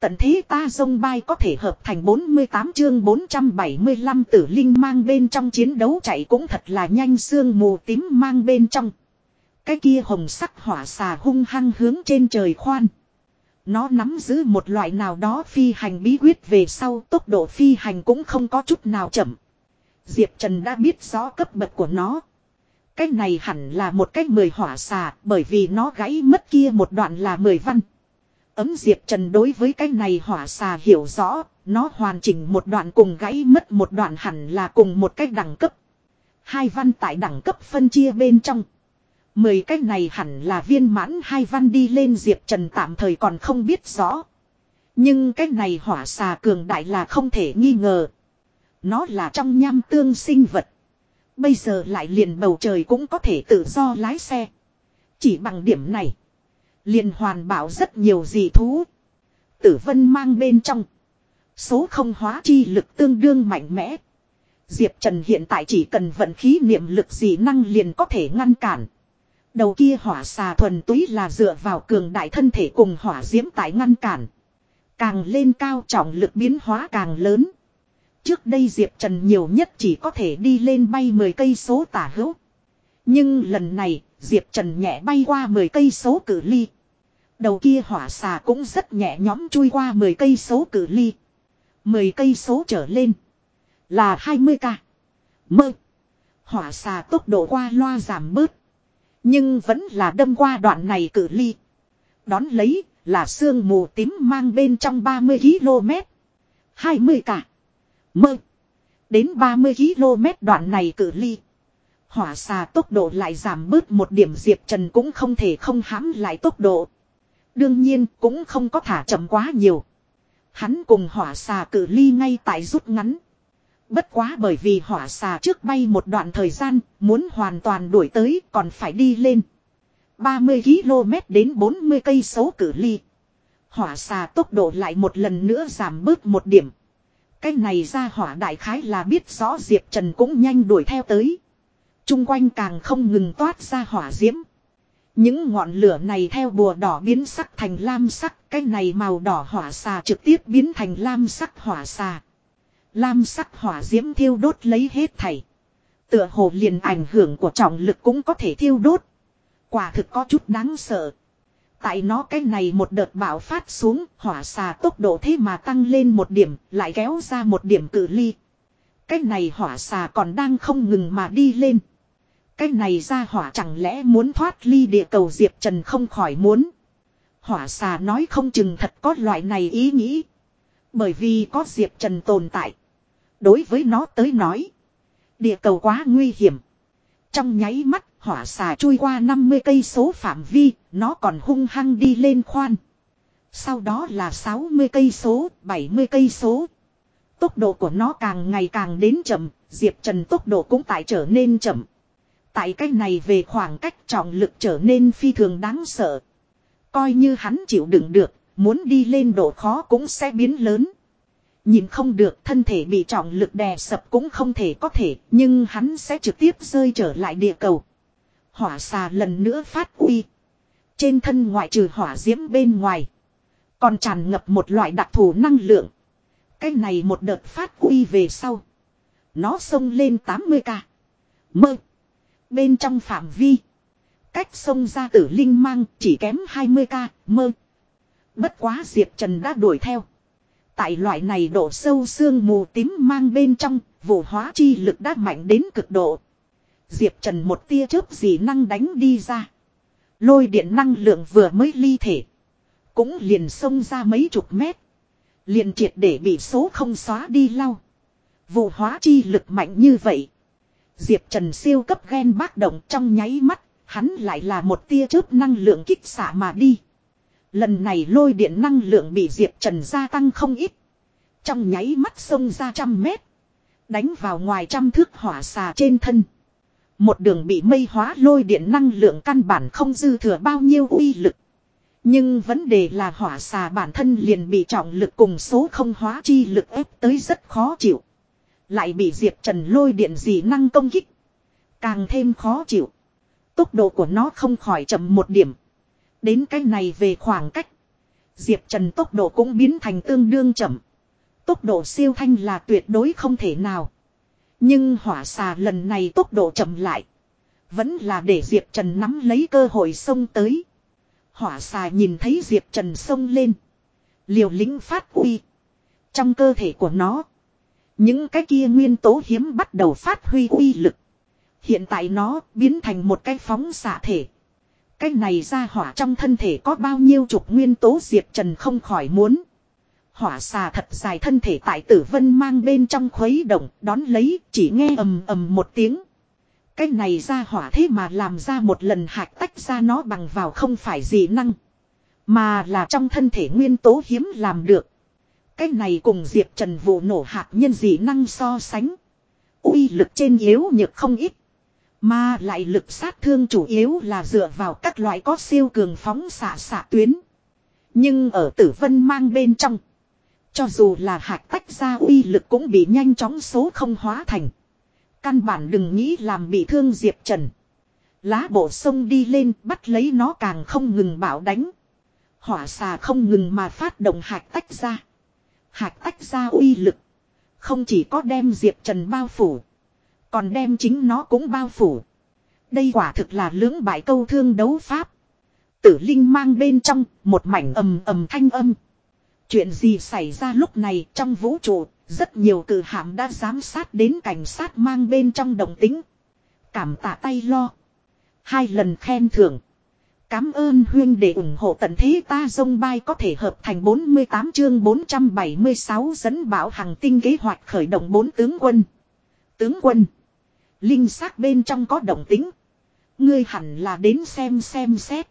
Tận thế ta dông bay có thể hợp thành 48 chương 475 tử linh mang bên trong chiến đấu chạy cũng thật là nhanh xương mù tím mang bên trong. Cái kia hồng sắc hỏa xà hung hăng hướng trên trời khoan. Nó nắm giữ một loại nào đó phi hành bí quyết về sau, tốc độ phi hành cũng không có chút nào chậm. Diệp Trần đã biết rõ cấp bậc của nó. Cái này hẳn là một cái mười hỏa xà, bởi vì nó gãy mất kia một đoạn là mười văn. Ấm Diệp Trần đối với cái này hỏa xà hiểu rõ, nó hoàn chỉnh một đoạn cùng gãy mất một đoạn hẳn là cùng một cách đẳng cấp. Hai văn tại đẳng cấp phân chia bên trong. Mười cái này hẳn là viên mãn hai văn đi lên Diệp Trần tạm thời còn không biết rõ. Nhưng cái này hỏa xà cường đại là không thể nghi ngờ. Nó là trong nham tương sinh vật. Bây giờ lại liền bầu trời cũng có thể tự do lái xe. Chỉ bằng điểm này. Liền hoàn bảo rất nhiều dị thú. Tử vân mang bên trong. Số không hóa chi lực tương đương mạnh mẽ. Diệp Trần hiện tại chỉ cần vận khí niệm lực dị năng liền có thể ngăn cản. Đầu kia hỏa xà thuần túy là dựa vào cường đại thân thể cùng hỏa diễm tại ngăn cản. Càng lên cao trọng lực biến hóa càng lớn. Trước đây Diệp Trần nhiều nhất chỉ có thể đi lên bay 10 cây số tả hữu. Nhưng lần này, Diệp Trần nhẹ bay qua 10 cây số cử ly. Đầu kia hỏa xà cũng rất nhẹ nhõm chui qua 10 cây số cử ly. 10 cây số trở lên là 20 ca. Mơ. Hỏa xà tốc độ qua loa giảm bớt. Nhưng vẫn là đâm qua đoạn này cử ly. Đón lấy là sương mù tím mang bên trong 30 km. 20 cả. Mơ. Đến 30 km đoạn này cử ly. Hỏa xà tốc độ lại giảm bớt một điểm Diệp Trần cũng không thể không hãm lại tốc độ. Đương nhiên cũng không có thả chậm quá nhiều. Hắn cùng hỏa xà cử ly ngay tại rút ngắn. Bất quá bởi vì hỏa xà trước bay một đoạn thời gian, muốn hoàn toàn đuổi tới còn phải đi lên. 30 km đến 40 cây số cử ly. Hỏa xà tốc độ lại một lần nữa giảm bớt một điểm. Cái này ra hỏa đại khái là biết rõ Diệp Trần cũng nhanh đuổi theo tới. Trung quanh càng không ngừng toát ra hỏa diễm. Những ngọn lửa này theo bùa đỏ biến sắc thành lam sắc, cái này màu đỏ hỏa xà trực tiếp biến thành lam sắc hỏa xà. Lam sắc hỏa diễm thiêu đốt lấy hết thảy. Tựa hồ liền ảnh hưởng của trọng lực cũng có thể thiêu đốt. Quả thực có chút đáng sợ. Tại nó cái này một đợt bạo phát xuống, hỏa xà tốc độ thế mà tăng lên một điểm, lại kéo ra một điểm cự ly. Cái này hỏa xà còn đang không ngừng mà đi lên. Cái này ra hỏa chẳng lẽ muốn thoát ly địa cầu Diệp Trần không khỏi muốn. Hỏa xà nói không chừng thật có loại này ý nghĩ. Bởi vì có Diệp Trần tồn tại. Đối với nó tới nói. Địa cầu quá nguy hiểm. Trong nháy mắt hỏa xà chui qua 50 cây số phạm vi, nó còn hung hăng đi lên khoan. Sau đó là 60 cây số, 70 cây số. Tốc độ của nó càng ngày càng đến chậm, Diệp Trần tốc độ cũng tại trở nên chậm. Tại cách này về khoảng cách trọng lực trở nên phi thường đáng sợ. Coi như hắn chịu đựng được, muốn đi lên độ khó cũng sẽ biến lớn. Nhìn không được thân thể bị trọng lực đè sập cũng không thể có thể, nhưng hắn sẽ trực tiếp rơi trở lại địa cầu. Hỏa xà lần nữa phát uy. Trên thân ngoại trừ hỏa diễm bên ngoài. Còn tràn ngập một loại đặc thù năng lượng. Cái này một đợt phát uy về sau. Nó xông lên 80 ca. Mơ. Bên trong phạm vi. Cách sông ra tử linh mang chỉ kém 20k Mơ. Bất quá Diệp Trần đã đuổi theo. Tại loại này độ sâu xương mù tím mang bên trong, vụ hóa chi lực đã mạnh đến cực độ. Diệp Trần một tia chớp gì năng đánh đi ra. Lôi điện năng lượng vừa mới ly thể. Cũng liền xông ra mấy chục mét. Liền triệt để bị số không xóa đi lau. Vụ hóa chi lực mạnh như vậy. Diệp Trần siêu cấp ghen bác động trong nháy mắt. Hắn lại là một tia chớp năng lượng kích xạ mà đi. Lần này lôi điện năng lượng bị Diệp Trần gia tăng không ít. Trong nháy mắt xông ra trăm mét. Đánh vào ngoài trăm thước hỏa xà trên thân. Một đường bị mây hóa lôi điện năng lượng căn bản không dư thừa bao nhiêu uy lực. Nhưng vấn đề là hỏa xà bản thân liền bị trọng lực cùng số không hóa chi lực ép tới rất khó chịu. Lại bị Diệp Trần lôi điện dị năng công kích. Càng thêm khó chịu. Tốc độ của nó không khỏi chậm một điểm. Đến cái này về khoảng cách. Diệp Trần tốc độ cũng biến thành tương đương chậm. Tốc độ siêu thanh là tuyệt đối không thể nào. Nhưng hỏa xà lần này tốc độ chậm lại. Vẫn là để Diệp Trần nắm lấy cơ hội xông tới. Hỏa xà nhìn thấy Diệp Trần xông lên. Liều lĩnh phát uy. Trong cơ thể của nó. Những cái kia nguyên tố hiếm bắt đầu phát huy uy lực. Hiện tại nó biến thành một cái phóng xạ thể. Cái này ra hỏa trong thân thể có bao nhiêu chục nguyên tố Diệp Trần không khỏi muốn. Hỏa xà thật dài thân thể tại tử vân mang bên trong khuấy động, đón lấy, chỉ nghe ầm ầm một tiếng. Cái này ra hỏa thế mà làm ra một lần hạch tách ra nó bằng vào không phải gì năng. Mà là trong thân thể nguyên tố hiếm làm được. Cái này cùng Diệp Trần vụ nổ hạt nhân dị năng so sánh. uy lực trên yếu nhược không ít. Mà lại lực sát thương chủ yếu là dựa vào các loại có siêu cường phóng xạ xạ tuyến. Nhưng ở tử vân mang bên trong. Cho dù là hạt tách ra uy lực cũng bị nhanh chóng số không hóa thành. Căn bản đừng nghĩ làm bị thương Diệp Trần. Lá bộ sông đi lên bắt lấy nó càng không ngừng bảo đánh. Hỏa xà không ngừng mà phát động hạt tách ra. Hạt tách ra uy lực. Không chỉ có đem Diệp Trần bao phủ. Còn đem chính nó cũng bao phủ. Đây quả thực là lưỡng bại câu thương đấu pháp. Tử Linh mang bên trong một mảnh ầm ầm thanh âm. Chuyện gì xảy ra lúc này trong vũ trụ, rất nhiều cử hạm đã giám sát đến cảnh sát mang bên trong đồng tính. Cảm tạ tay lo. Hai lần khen thưởng. Cám ơn huyên để ủng hộ tận thế ta dông bay có thể hợp thành 48 chương 476 dẫn bảo hàng tinh kế hoạch khởi động bốn tướng quân. Tướng quân. Linh xác bên trong có động tính. Ngươi hẳn là đến xem xem xét.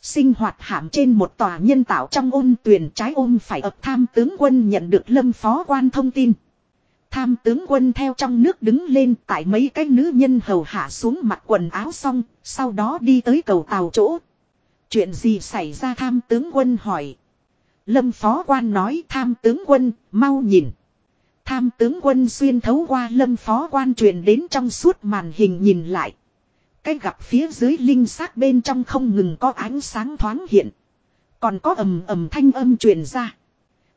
Sinh hoạt hạm trên một tòa nhân tạo trong ôn tuyển trái ôm phải ập tham tướng quân nhận được lâm phó quan thông tin. Tham tướng quân theo trong nước đứng lên tại mấy cái nữ nhân hầu hạ xuống mặt quần áo xong, sau đó đi tới cầu tàu chỗ. Chuyện gì xảy ra tham tướng quân hỏi. Lâm phó quan nói tham tướng quân, mau nhìn. Tham tướng quân xuyên thấu qua lâm phó quan truyền đến trong suốt màn hình nhìn lại. Cái gặp phía dưới linh xác bên trong không ngừng có ánh sáng thoáng hiện. Còn có ầm ầm thanh âm truyền ra.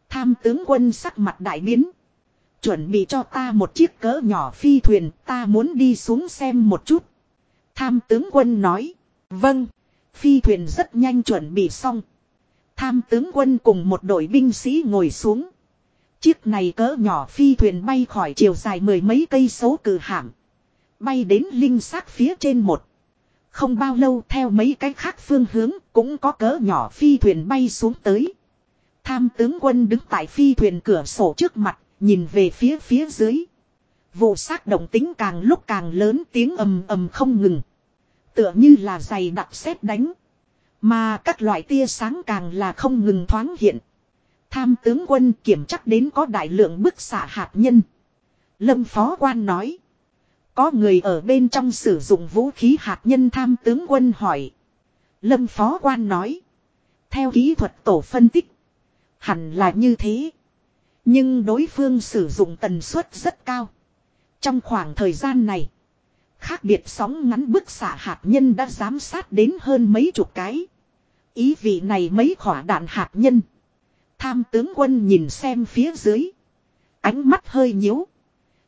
Tham tướng quân sắc mặt đại biến. Chuẩn bị cho ta một chiếc cỡ nhỏ phi thuyền, ta muốn đi xuống xem một chút. Tham tướng quân nói. Vâng. Phi thuyền rất nhanh chuẩn bị xong. Tham tướng quân cùng một đội binh sĩ ngồi xuống. Chiếc này cỡ nhỏ phi thuyền bay khỏi chiều dài mười mấy cây số cử hạm. Bay đến linh xác phía trên một. Không bao lâu theo mấy cái khác phương hướng cũng có cỡ nhỏ phi thuyền bay xuống tới. Tham tướng quân đứng tại phi thuyền cửa sổ trước mặt, nhìn về phía phía dưới. Vụ xác động tính càng lúc càng lớn, tiếng ầm ầm không ngừng. Tựa như là giày đặc sét đánh. Mà các loại tia sáng càng là không ngừng thoáng hiện. Tham tướng quân kiểm chắc đến có đại lượng bức xạ hạt nhân. Lâm phó quan nói. Có người ở bên trong sử dụng vũ khí hạt nhân tham tướng quân hỏi. Lâm phó quan nói. Theo kỹ thuật tổ phân tích. Hẳn là như thế. Nhưng đối phương sử dụng tần suất rất cao. Trong khoảng thời gian này. Khác biệt sóng ngắn bức xạ hạt nhân đã giám sát đến hơn mấy chục cái. Ý vị này mấy khỏa đạn hạt nhân. Tham tướng quân nhìn xem phía dưới. Ánh mắt hơi nhíu.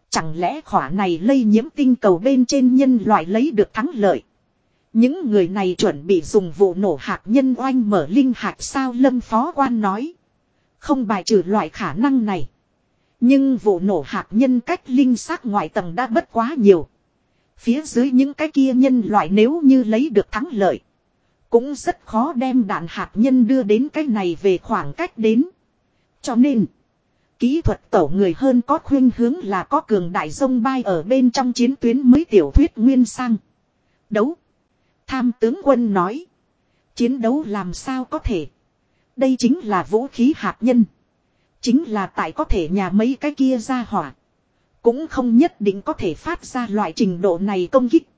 Chẳng lẽ khỏa này lây nhiễm tinh cầu bên trên nhân loại lấy được thắng lợi. Những người này chuẩn bị dùng vụ nổ hạt nhân oanh mở linh hạt sao lâm phó quan nói. Không bài trừ loại khả năng này. Nhưng vụ nổ hạt nhân cách linh xác ngoại tầng đã bất quá nhiều. Phía dưới những cái kia nhân loại nếu như lấy được thắng lợi. Cũng rất khó đem đạn hạt nhân đưa đến cái này về khoảng cách đến. Cho nên. Kỹ thuật tổ người hơn có khuyên hướng là có cường đại sông bay ở bên trong chiến tuyến mới tiểu thuyết nguyên sang. Đấu. Tham tướng quân nói. Chiến đấu làm sao có thể. Đây chính là vũ khí hạt nhân. Chính là tại có thể nhà mấy cái kia ra hỏa. Cũng không nhất định có thể phát ra loại trình độ này công kích.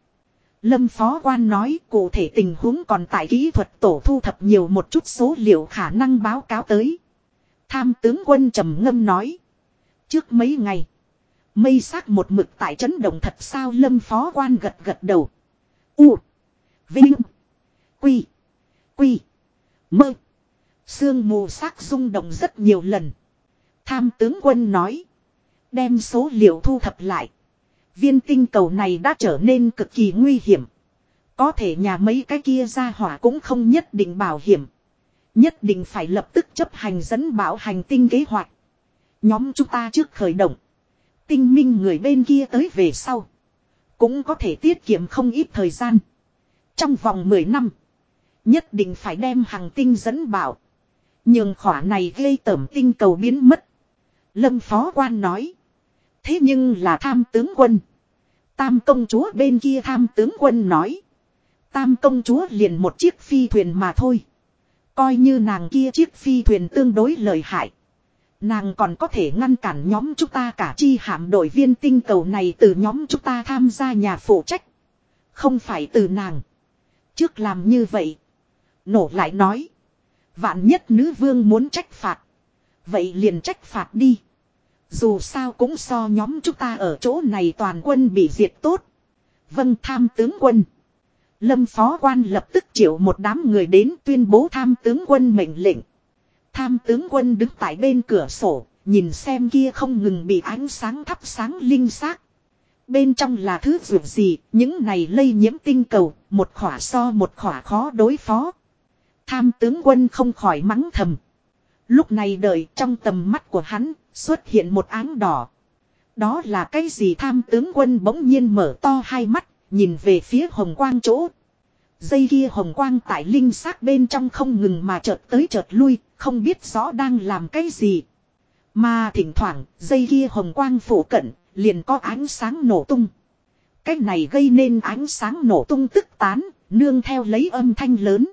Lâm phó quan nói cụ thể tình huống còn tại kỹ thuật tổ thu thập nhiều một chút số liệu khả năng báo cáo tới. Tham tướng quân trầm ngâm nói. Trước mấy ngày. Mây sắc một mực tại chấn động thật sao lâm phó quan gật gật đầu. U. Vinh. Quy. Quy. Mơ. Sương mù sắc rung động rất nhiều lần. Tham tướng quân nói. Đem số liệu thu thập lại. Viên tinh cầu này đã trở nên cực kỳ nguy hiểm. Có thể nhà mấy cái kia ra hỏa cũng không nhất định bảo hiểm. Nhất định phải lập tức chấp hành dẫn bảo hành tinh kế hoạch. Nhóm chúng ta trước khởi động. Tinh minh người bên kia tới về sau. Cũng có thể tiết kiệm không ít thời gian. Trong vòng 10 năm. Nhất định phải đem hàng tinh dẫn bảo. Nhưng khỏa này gây tẩm tinh cầu biến mất. Lâm phó quan nói. Thế nhưng là tham tướng quân. Tam công chúa bên kia tham tướng quân nói. Tam công chúa liền một chiếc phi thuyền mà thôi. Coi như nàng kia chiếc phi thuyền tương đối lợi hại. Nàng còn có thể ngăn cản nhóm chúng ta cả chi hạm đội viên tinh cầu này từ nhóm chúng ta tham gia nhà phụ trách. Không phải từ nàng. Trước làm như vậy. Nổ lại nói. Vạn nhất nữ vương muốn trách phạt. Vậy liền trách phạt đi. Dù sao cũng so nhóm chúng ta ở chỗ này toàn quân bị diệt tốt. Vâng tham tướng quân. Lâm phó quan lập tức triệu một đám người đến tuyên bố tham tướng quân mệnh lệnh. Tham tướng quân đứng tại bên cửa sổ, nhìn xem kia không ngừng bị ánh sáng thắp sáng linh xác. Bên trong là thứ vượt gì, những này lây nhiễm tinh cầu, một khỏa so một khỏa khó đối phó. Tham tướng quân không khỏi mắng thầm. Lúc này đợi trong tầm mắt của hắn, xuất hiện một áng đỏ. Đó là cái gì tham tướng quân bỗng nhiên mở to hai mắt, nhìn về phía hồng quang chỗ. Dây kia hồng quang tại linh xác bên trong không ngừng mà chợt tới chợt lui, không biết rõ đang làm cái gì. Mà thỉnh thoảng, dây kia hồng quang phủ cận, liền có ánh sáng nổ tung. Cái này gây nên ánh sáng nổ tung tức tán, nương theo lấy âm thanh lớn.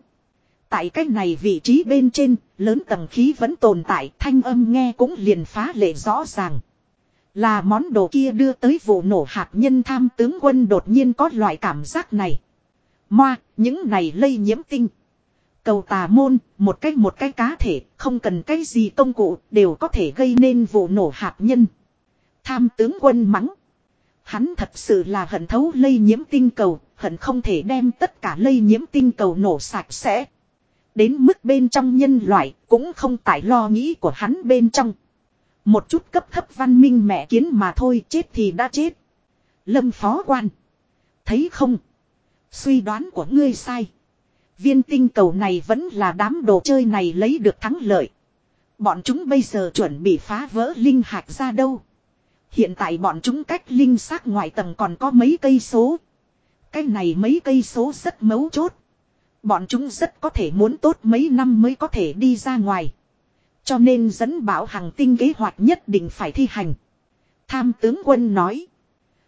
Tại cái này vị trí bên trên, lớn tầng khí vẫn tồn tại, thanh âm nghe cũng liền phá lệ rõ ràng. Là món đồ kia đưa tới vụ nổ hạt nhân tham tướng quân đột nhiên có loại cảm giác này. Moa, những này lây nhiễm tinh. Cầu tà môn, một cách một cái cá thể, không cần cái gì công cụ, đều có thể gây nên vụ nổ hạt nhân. Tham tướng quân mắng. Hắn thật sự là hận thấu lây nhiễm tinh cầu, hận không thể đem tất cả lây nhiễm tinh cầu nổ sạch sẽ. Đến mức bên trong nhân loại, cũng không tại lo nghĩ của hắn bên trong. Một chút cấp thấp văn minh mẹ kiến mà thôi, chết thì đã chết. Lâm phó quan. Thấy không? Suy đoán của ngươi sai. Viên tinh cầu này vẫn là đám đồ chơi này lấy được thắng lợi. Bọn chúng bây giờ chuẩn bị phá vỡ linh hạt ra đâu. Hiện tại bọn chúng cách linh xác ngoài tầng còn có mấy cây số. Cái này mấy cây số rất mấu chốt. Bọn chúng rất có thể muốn tốt mấy năm mới có thể đi ra ngoài. Cho nên dẫn bảo hàng tinh kế hoạch nhất định phải thi hành. Tham tướng quân nói.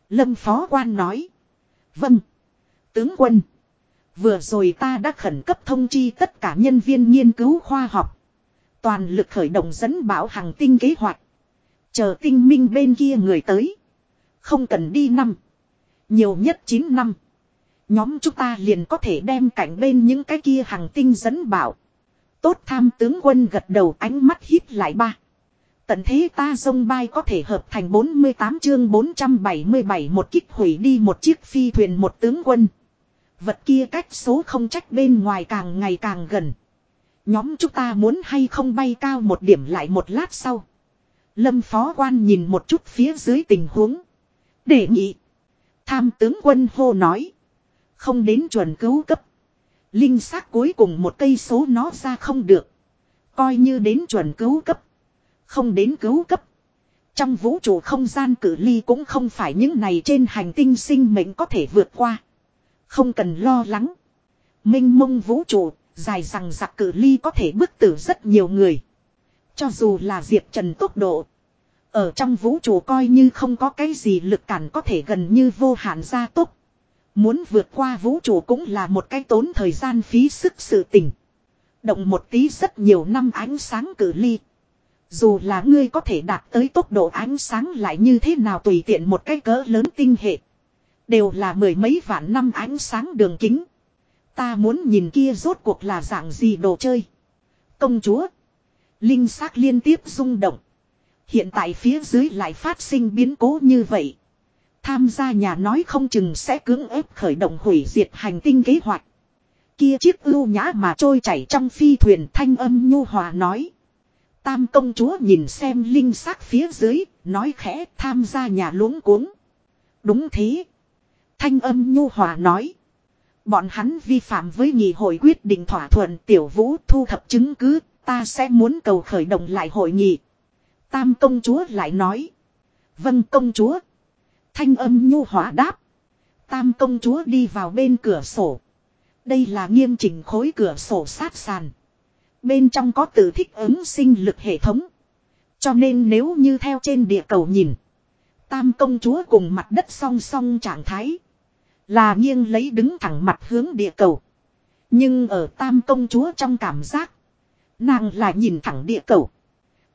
Lâm phó quan nói. Vâng. Tướng quân. Vừa rồi ta đã khẩn cấp thông chi tất cả nhân viên nghiên cứu khoa học. Toàn lực khởi động dẫn bảo hàng tinh kế hoạch. Chờ tinh minh bên kia người tới. Không cần đi năm. Nhiều nhất 9 năm. Nhóm chúng ta liền có thể đem cảnh bên những cái kia hàng tinh dẫn bảo. Tốt tham tướng quân gật đầu ánh mắt hít lại ba. Tận thế ta sông bay có thể hợp thành 48 chương 477 một kích hủy đi một chiếc phi thuyền một tướng quân. Vật kia cách số không trách bên ngoài càng ngày càng gần. Nhóm chúng ta muốn hay không bay cao một điểm lại một lát sau. Lâm phó quan nhìn một chút phía dưới tình huống. Đề nghị. Tham tướng quân hô nói. Không đến chuẩn cứu cấp. Linh xác cuối cùng một cây số nó ra không được. Coi như đến chuẩn cứu cấp. Không đến cứu cấp. Trong vũ trụ không gian cử ly cũng không phải những này trên hành tinh sinh mệnh có thể vượt qua. Không cần lo lắng. Minh mông vũ trụ, dài rằng giặc cử ly có thể bức tử rất nhiều người. Cho dù là Diệp Trần tốc độ. Ở trong vũ trụ coi như không có cái gì lực cản có thể gần như vô hạn gia tốc. Muốn vượt qua vũ trụ cũng là một cái tốn thời gian phí sức sự tình. Động một tí rất nhiều năm ánh sáng cử ly. Dù là ngươi có thể đạt tới tốc độ ánh sáng lại như thế nào tùy tiện một cái cỡ lớn tinh hệ. Đều là mười mấy vạn năm ánh sáng đường kính. Ta muốn nhìn kia rốt cuộc là dạng gì đồ chơi. Công chúa. Linh xác liên tiếp rung động. Hiện tại phía dưới lại phát sinh biến cố như vậy. Tham gia nhà nói không chừng sẽ cưỡng ép khởi động hủy diệt hành tinh kế hoạch. Kia chiếc ưu nhã mà trôi chảy trong phi thuyền thanh âm nhu hòa nói. Tam công chúa nhìn xem linh xác phía dưới, nói khẽ tham gia nhà luống cuống. Đúng thế. Thanh âm nhu hòa nói. Bọn hắn vi phạm với nghị hội quyết định thỏa thuận tiểu vũ thu thập chứng cứ, ta sẽ muốn cầu khởi động lại hội nghị. Tam công chúa lại nói. Vâng công chúa. Thanh âm nhu hòa đáp. Tam công chúa đi vào bên cửa sổ. Đây là nghiêm chỉnh khối cửa sổ sát sàn. Bên trong có tự thích ứng sinh lực hệ thống. Cho nên nếu như theo trên địa cầu nhìn. Tam công chúa cùng mặt đất song song trạng thái. Là nghiêng lấy đứng thẳng mặt hướng địa cầu. Nhưng ở tam công chúa trong cảm giác. Nàng là nhìn thẳng địa cầu.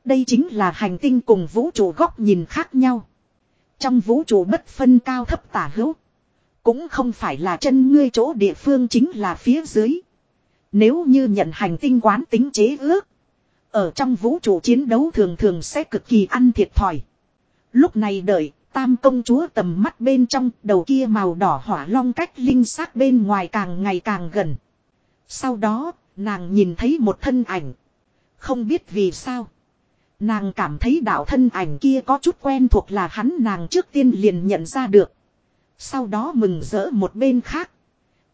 Đây chính là hành tinh cùng vũ trụ góc nhìn khác nhau. Trong vũ trụ bất phân cao thấp tả hữu. Cũng không phải là chân ngươi chỗ địa phương chính là phía dưới. Nếu như nhận hành tinh quán tính chế ước. Ở trong vũ trụ chiến đấu thường thường sẽ cực kỳ ăn thiệt thòi. Lúc này đợi, tam công chúa tầm mắt bên trong đầu kia màu đỏ hỏa long cách linh xác bên ngoài càng ngày càng gần. Sau đó, nàng nhìn thấy một thân ảnh. Không biết vì sao. Nàng cảm thấy đạo thân ảnh kia có chút quen thuộc là hắn nàng trước tiên liền nhận ra được. Sau đó mừng rỡ một bên khác.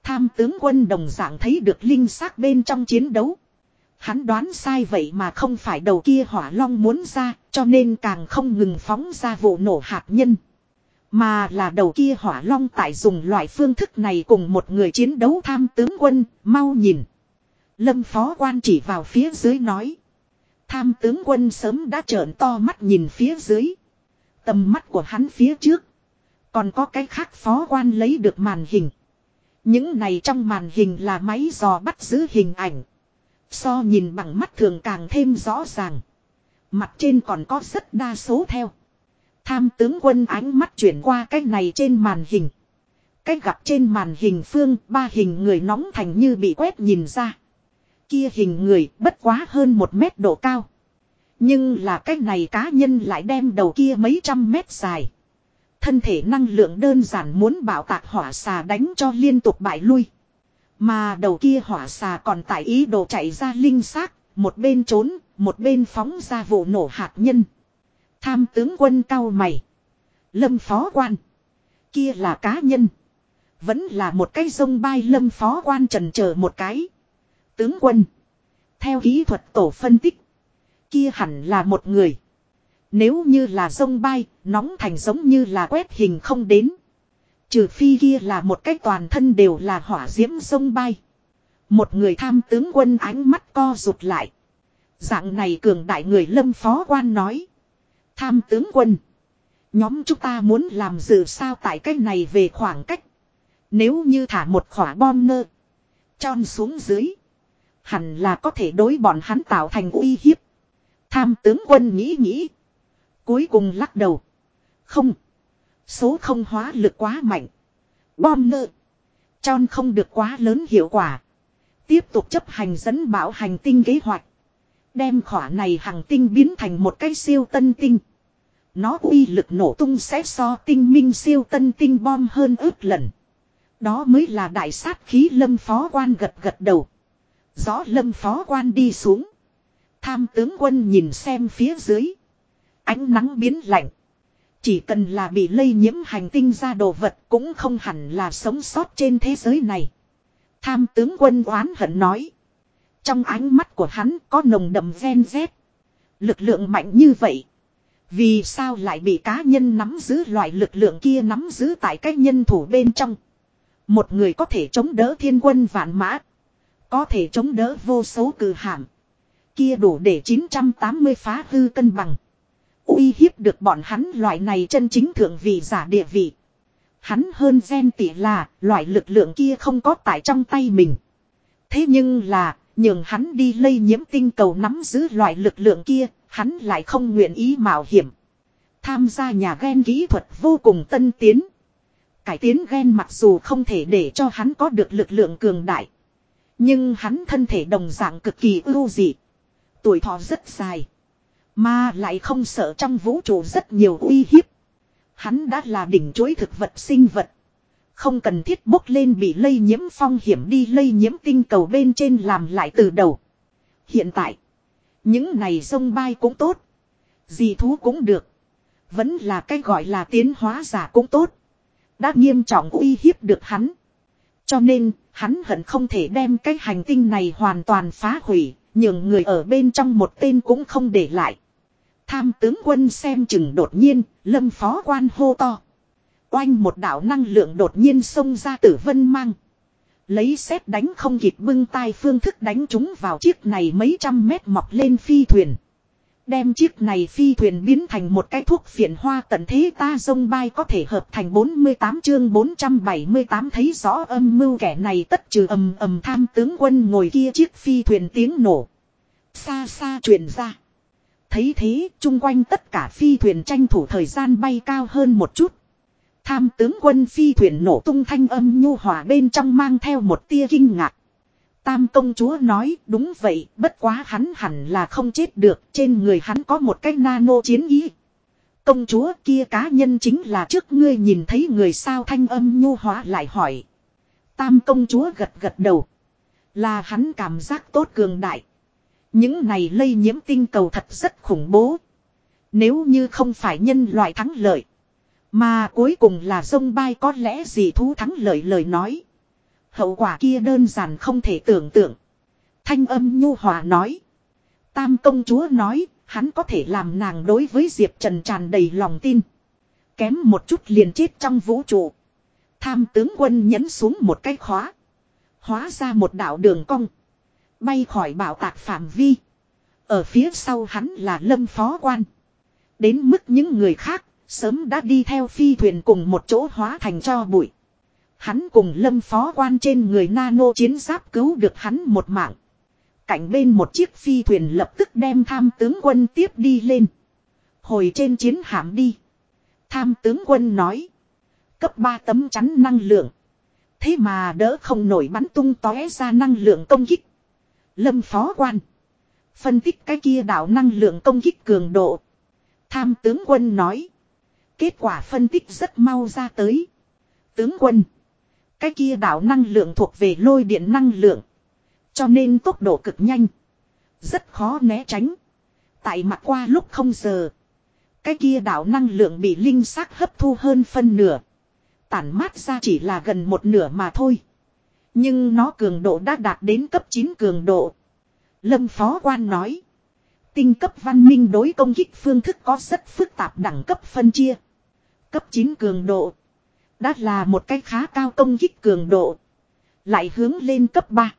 Tham tướng quân đồng dạng thấy được linh xác bên trong chiến đấu. Hắn đoán sai vậy mà không phải đầu kia hỏa long muốn ra, cho nên càng không ngừng phóng ra vụ nổ hạt nhân. Mà là đầu kia hỏa long tại dùng loại phương thức này cùng một người chiến đấu tham tướng quân, mau nhìn. Lâm phó quan chỉ vào phía dưới nói. Tham tướng quân sớm đã trợn to mắt nhìn phía dưới. Tầm mắt của hắn phía trước. Còn có cái khác phó quan lấy được màn hình. Những này trong màn hình là máy dò bắt giữ hình ảnh. So nhìn bằng mắt thường càng thêm rõ ràng. Mặt trên còn có rất đa số theo. Tham tướng quân ánh mắt chuyển qua cái này trên màn hình. cách gặp trên màn hình phương, ba hình người nóng thành như bị quét nhìn ra. Kia hình người bất quá hơn một mét độ cao. Nhưng là cái này cá nhân lại đem đầu kia mấy trăm mét dài. Thân thể năng lượng đơn giản muốn bảo tạc hỏa xà đánh cho liên tục bại lui. Mà đầu kia hỏa xà còn tại ý đồ chạy ra linh xác, một bên trốn, một bên phóng ra vụ nổ hạt nhân. Tham tướng quân cao mày. Lâm phó quan. Kia là cá nhân. Vẫn là một cái sông bay lâm phó quan trần chờ một cái. Tướng quân. Theo kỹ thuật tổ phân tích. Kia hẳn là một người. Nếu như là sông bay, nóng thành giống như là quét hình không đến. Trừ phi kia là một cách toàn thân đều là hỏa diễm sông bay. Một người tham tướng quân ánh mắt co rụt lại. Dạng này cường đại người lâm phó quan nói. Tham tướng quân. Nhóm chúng ta muốn làm dự sao tại cách này về khoảng cách. Nếu như thả một khỏa bom nơ. Tròn xuống dưới. Hẳn là có thể đối bọn hắn tạo thành uy hiếp. Tham tướng quân nghĩ nghĩ. Cuối cùng lắc đầu. Không. Số không hóa lực quá mạnh. Bom nợ. Tròn không được quá lớn hiệu quả. Tiếp tục chấp hành dẫn bảo hành tinh kế hoạch. Đem khỏa này hàng tinh biến thành một cái siêu tân tinh. Nó uy lực nổ tung sẽ so tinh minh siêu tân tinh bom hơn ước lần. Đó mới là đại sát khí lâm phó quan gật gật đầu. Gió lâm phó quan đi xuống. Tham tướng quân nhìn xem phía dưới. Ánh nắng biến lạnh. Chỉ cần là bị lây nhiễm hành tinh ra đồ vật cũng không hẳn là sống sót trên thế giới này. Tham tướng quân oán hận nói. Trong ánh mắt của hắn có nồng đậm ven rét. Lực lượng mạnh như vậy. Vì sao lại bị cá nhân nắm giữ loại lực lượng kia nắm giữ tại cái nhân thủ bên trong. Một người có thể chống đỡ thiên quân vạn mã. Có thể chống đỡ vô số cử hạm. Kia đủ để 980 phá hư cân bằng. uy hiếp được bọn hắn loại này chân chính thượng vị giả địa vị. Hắn hơn gen tỷ là loại lực lượng kia không có tại trong tay mình. Thế nhưng là nhường hắn đi lây nhiễm tinh cầu nắm giữ loại lực lượng kia, hắn lại không nguyện ý mạo hiểm. Tham gia nhà gen kỹ thuật vô cùng tân tiến. Cải tiến gen mặc dù không thể để cho hắn có được lực lượng cường đại. Nhưng hắn thân thể đồng dạng cực kỳ ưu dị. Tuổi thọ rất dài. Mà lại không sợ trong vũ trụ rất nhiều uy hiếp. Hắn đã là đỉnh chuối thực vật sinh vật. Không cần thiết bốc lên bị lây nhiễm phong hiểm đi lây nhiễm tinh cầu bên trên làm lại từ đầu. Hiện tại. Những này sông bay cũng tốt. Gì thú cũng được. Vẫn là cái gọi là tiến hóa giả cũng tốt. Đã nghiêm trọng uy hiếp được hắn. Cho nên, hắn hận không thể đem cái hành tinh này hoàn toàn phá hủy, nhường người ở bên trong một tên cũng không để lại. Tham tướng quân xem chừng đột nhiên, lâm phó quan hô to. Oanh một đạo năng lượng đột nhiên xông ra tử vân mang. Lấy xét đánh không kịp bưng tay phương thức đánh chúng vào chiếc này mấy trăm mét mọc lên phi thuyền. Đem chiếc này phi thuyền biến thành một cái thuốc phiện hoa tận thế ta sông bay có thể hợp thành 48 chương 478 thấy rõ âm mưu kẻ này tất trừ ầm ầm tham tướng quân ngồi kia chiếc phi thuyền tiếng nổ. Xa xa truyền ra. Thấy thế, chung quanh tất cả phi thuyền tranh thủ thời gian bay cao hơn một chút. Tham tướng quân phi thuyền nổ tung thanh âm nhu hòa bên trong mang theo một tia kinh ngạc. Tam công chúa nói, đúng vậy, bất quá hắn hẳn là không chết được, trên người hắn có một cái nano chiến ý. Công chúa kia cá nhân chính là trước ngươi nhìn thấy người sao thanh âm nhu hóa lại hỏi. Tam công chúa gật gật đầu. Là hắn cảm giác tốt cường đại. Những này lây nhiễm tinh cầu thật rất khủng bố. Nếu như không phải nhân loại thắng lợi. Mà cuối cùng là sông bay có lẽ gì thú thắng lợi lời nói. Hậu quả kia đơn giản không thể tưởng tượng. Thanh âm nhu hòa nói. Tam công chúa nói, hắn có thể làm nàng đối với Diệp Trần tràn đầy lòng tin. Kém một chút liền chết trong vũ trụ. Tham tướng quân nhấn xuống một cái khóa. Hóa ra một đạo đường cong. Bay khỏi bảo tạc phạm vi. Ở phía sau hắn là lâm phó quan. Đến mức những người khác, sớm đã đi theo phi thuyền cùng một chỗ hóa thành cho bụi. Hắn cùng lâm phó quan trên người nano chiến giáp cứu được hắn một mạng. Cạnh bên một chiếc phi thuyền lập tức đem tham tướng quân tiếp đi lên. Hồi trên chiến hạm đi. Tham tướng quân nói. Cấp 3 tấm chắn năng lượng. Thế mà đỡ không nổi bắn tung tóe ra năng lượng công kích. Lâm phó quan. Phân tích cái kia đảo năng lượng công kích cường độ. Tham tướng quân nói. Kết quả phân tích rất mau ra tới. Tướng quân. Cái kia đảo năng lượng thuộc về lôi điện năng lượng. Cho nên tốc độ cực nhanh. Rất khó né tránh. Tại mặt qua lúc không giờ. Cái kia đảo năng lượng bị linh sắc hấp thu hơn phân nửa. Tản mát ra chỉ là gần một nửa mà thôi. Nhưng nó cường độ đã đạt đến cấp 9 cường độ. Lâm Phó Quan nói. Tinh cấp văn minh đối công kích phương thức có rất phức tạp đẳng cấp phân chia. Cấp 9 cường độ. Đã là một cái khá cao công kích cường độ. Lại hướng lên cấp 3.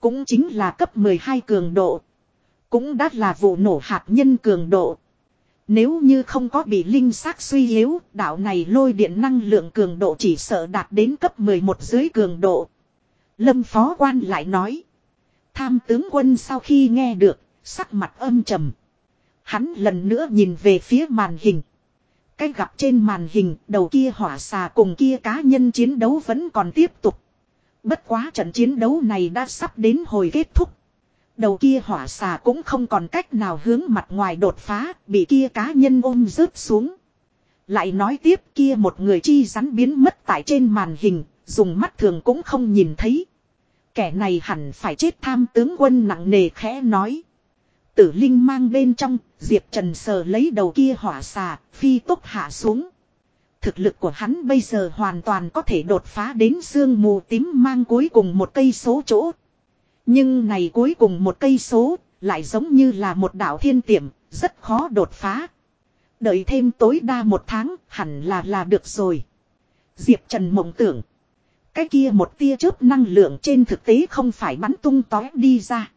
Cũng chính là cấp 12 cường độ. Cũng đã là vụ nổ hạt nhân cường độ. Nếu như không có bị linh xác suy yếu, đạo này lôi điện năng lượng cường độ chỉ sợ đạt đến cấp 11 dưới cường độ. Lâm phó quan lại nói. Tham tướng quân sau khi nghe được, sắc mặt âm trầm. Hắn lần nữa nhìn về phía màn hình. Cái gặp trên màn hình đầu kia hỏa xà cùng kia cá nhân chiến đấu vẫn còn tiếp tục. Bất quá trận chiến đấu này đã sắp đến hồi kết thúc. Đầu kia hỏa xà cũng không còn cách nào hướng mặt ngoài đột phá, bị kia cá nhân ôm rớt xuống. Lại nói tiếp kia một người chi rắn biến mất tại trên màn hình, dùng mắt thường cũng không nhìn thấy. Kẻ này hẳn phải chết tham tướng quân nặng nề khẽ nói. Tử Linh mang bên trong, Diệp Trần sờ lấy đầu kia hỏa xà, phi tốc hạ xuống. Thực lực của hắn bây giờ hoàn toàn có thể đột phá đến sương mù tím mang cuối cùng một cây số chỗ. Nhưng này cuối cùng một cây số, lại giống như là một đảo thiên tiệm, rất khó đột phá. Đợi thêm tối đa một tháng, hẳn là là được rồi. Diệp Trần mộng tưởng. Cái kia một tia chớp năng lượng trên thực tế không phải bắn tung tói đi ra.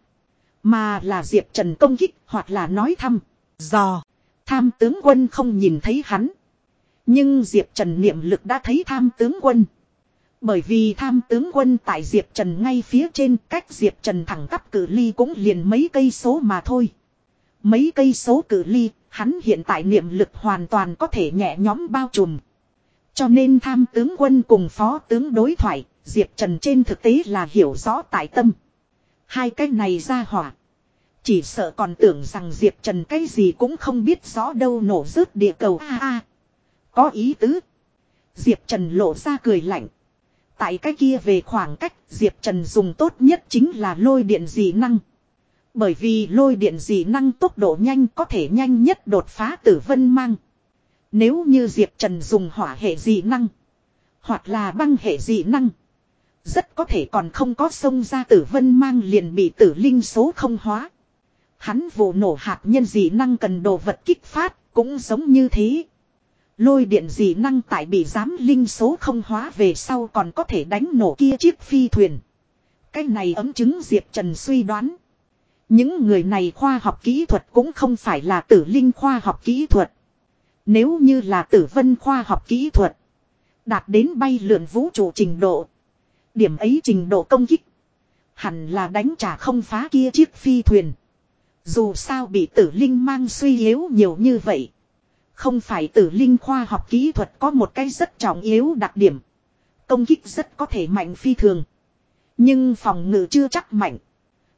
Mà là Diệp Trần công kích hoặc là nói thăm. Dò. Tham tướng quân không nhìn thấy hắn. Nhưng Diệp Trần niệm lực đã thấy tham tướng quân. Bởi vì tham tướng quân tại Diệp Trần ngay phía trên cách Diệp Trần thẳng tắp cử ly cũng liền mấy cây số mà thôi. Mấy cây số cử ly, hắn hiện tại niệm lực hoàn toàn có thể nhẹ nhóm bao trùm. Cho nên tham tướng quân cùng phó tướng đối thoại, Diệp Trần trên thực tế là hiểu rõ tại tâm. Hai cái này ra hỏa. Chỉ sợ còn tưởng rằng Diệp Trần cái gì cũng không biết rõ đâu nổ rớt địa cầu a a. Có ý tứ. Diệp Trần lộ ra cười lạnh. Tại cái kia về khoảng cách, Diệp Trần dùng tốt nhất chính là lôi điện dị năng. Bởi vì lôi điện dị năng tốc độ nhanh có thể nhanh nhất đột phá tử vân mang. Nếu như Diệp Trần dùng hỏa hệ dị năng. Hoặc là băng hệ dị năng. Rất có thể còn không có sông ra tử vân mang liền bị tử linh số không hóa. Hắn vụ nổ hạt nhân dị năng cần đồ vật kích phát, cũng giống như thế. Lôi điện dị năng tại bị giám linh số không hóa về sau còn có thể đánh nổ kia chiếc phi thuyền. Cái này ấm chứng Diệp Trần suy đoán. Những người này khoa học kỹ thuật cũng không phải là tử linh khoa học kỹ thuật. Nếu như là tử vân khoa học kỹ thuật. Đạt đến bay lượn vũ trụ trình độ. Điểm ấy trình độ công kích. Hẳn là đánh trả không phá kia chiếc phi thuyền. Dù sao bị tử linh mang suy yếu nhiều như vậy. Không phải tử linh khoa học kỹ thuật có một cái rất trọng yếu đặc điểm. Công kích rất có thể mạnh phi thường. Nhưng phòng ngự chưa chắc mạnh.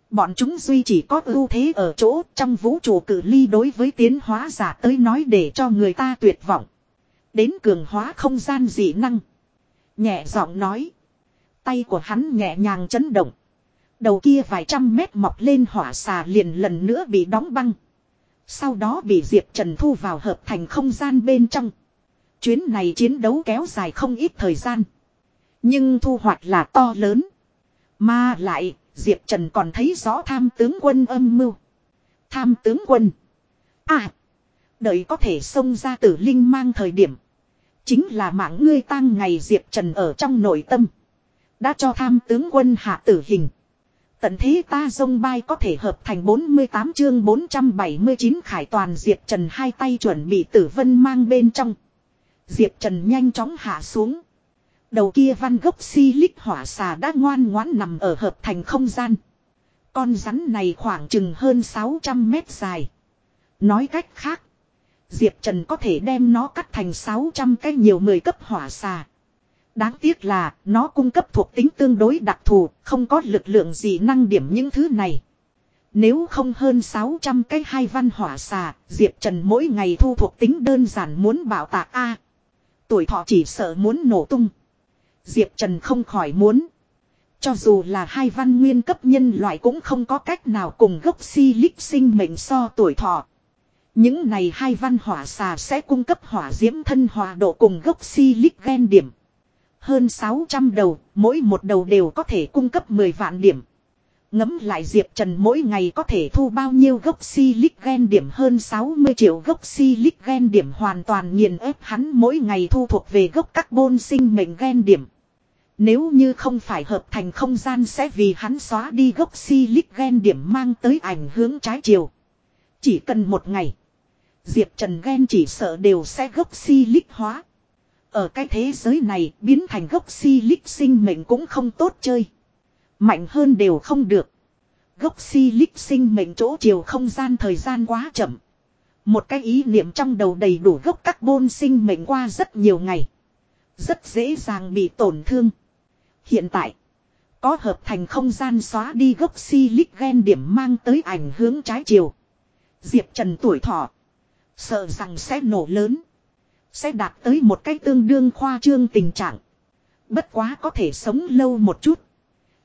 Bọn chúng duy chỉ có ưu thế ở chỗ trong vũ trụ cử ly đối với tiến hóa giả tới nói để cho người ta tuyệt vọng. Đến cường hóa không gian dị năng. Nhẹ giọng nói. Tay của hắn nhẹ nhàng chấn động. Đầu kia vài trăm mét mọc lên hỏa xà liền lần nữa bị đóng băng. Sau đó bị Diệp Trần thu vào hợp thành không gian bên trong. Chuyến này chiến đấu kéo dài không ít thời gian. Nhưng thu hoạch là to lớn. Mà lại, Diệp Trần còn thấy rõ tham tướng quân âm mưu. Tham tướng quân. À. Đợi có thể xông ra tử linh mang thời điểm. Chính là mạng ngươi tang ngày Diệp Trần ở trong nội tâm. Đã cho tham tướng quân hạ tử hình. Tận thế ta sông bay có thể hợp thành 48 chương 479 khải toàn Diệp Trần hai tay chuẩn bị tử vân mang bên trong. Diệp Trần nhanh chóng hạ xuống. Đầu kia văn gốc si lích hỏa xà đã ngoan ngoãn nằm ở hợp thành không gian. Con rắn này khoảng chừng hơn 600 mét dài. Nói cách khác. Diệp Trần có thể đem nó cắt thành 600 cái nhiều 10 cấp hỏa xà. Đáng tiếc là nó cung cấp thuộc tính tương đối đặc thù, không có lực lượng gì năng điểm những thứ này. Nếu không hơn 600 cái hai văn hỏa xà, Diệp Trần mỗi ngày thu thuộc tính đơn giản muốn bảo tạc A. Tuổi thọ chỉ sợ muốn nổ tung. Diệp Trần không khỏi muốn. Cho dù là hai văn nguyên cấp nhân loại cũng không có cách nào cùng gốc si lích sinh mệnh so tuổi thọ. Những này hai văn hỏa xà sẽ cung cấp hỏa diễm thân hòa độ cùng gốc si lích ghen điểm. Hơn 600 đầu, mỗi một đầu đều có thể cung cấp 10 vạn điểm. Ngấm lại Diệp Trần mỗi ngày có thể thu bao nhiêu gốc silic gen điểm hơn 60 triệu gốc silic gen điểm hoàn toàn nghiền ép hắn mỗi ngày thu thuộc về gốc carbon sinh mệnh gen điểm. Nếu như không phải hợp thành không gian sẽ vì hắn xóa đi gốc silic gen điểm mang tới ảnh hướng trái chiều. Chỉ cần một ngày. Diệp Trần gen chỉ sợ đều sẽ gốc silic hóa. Ở cái thế giới này biến thành gốc silic sinh mệnh cũng không tốt chơi. Mạnh hơn đều không được. Gốc silic sinh mệnh chỗ chiều không gian thời gian quá chậm. Một cái ý niệm trong đầu đầy đủ gốc carbon sinh mệnh qua rất nhiều ngày. Rất dễ dàng bị tổn thương. Hiện tại, có hợp thành không gian xóa đi gốc silic gen điểm mang tới ảnh hướng trái chiều. Diệp Trần tuổi thọ. Sợ rằng sẽ nổ lớn. Sẽ đạt tới một cái tương đương khoa trương tình trạng. Bất quá có thể sống lâu một chút.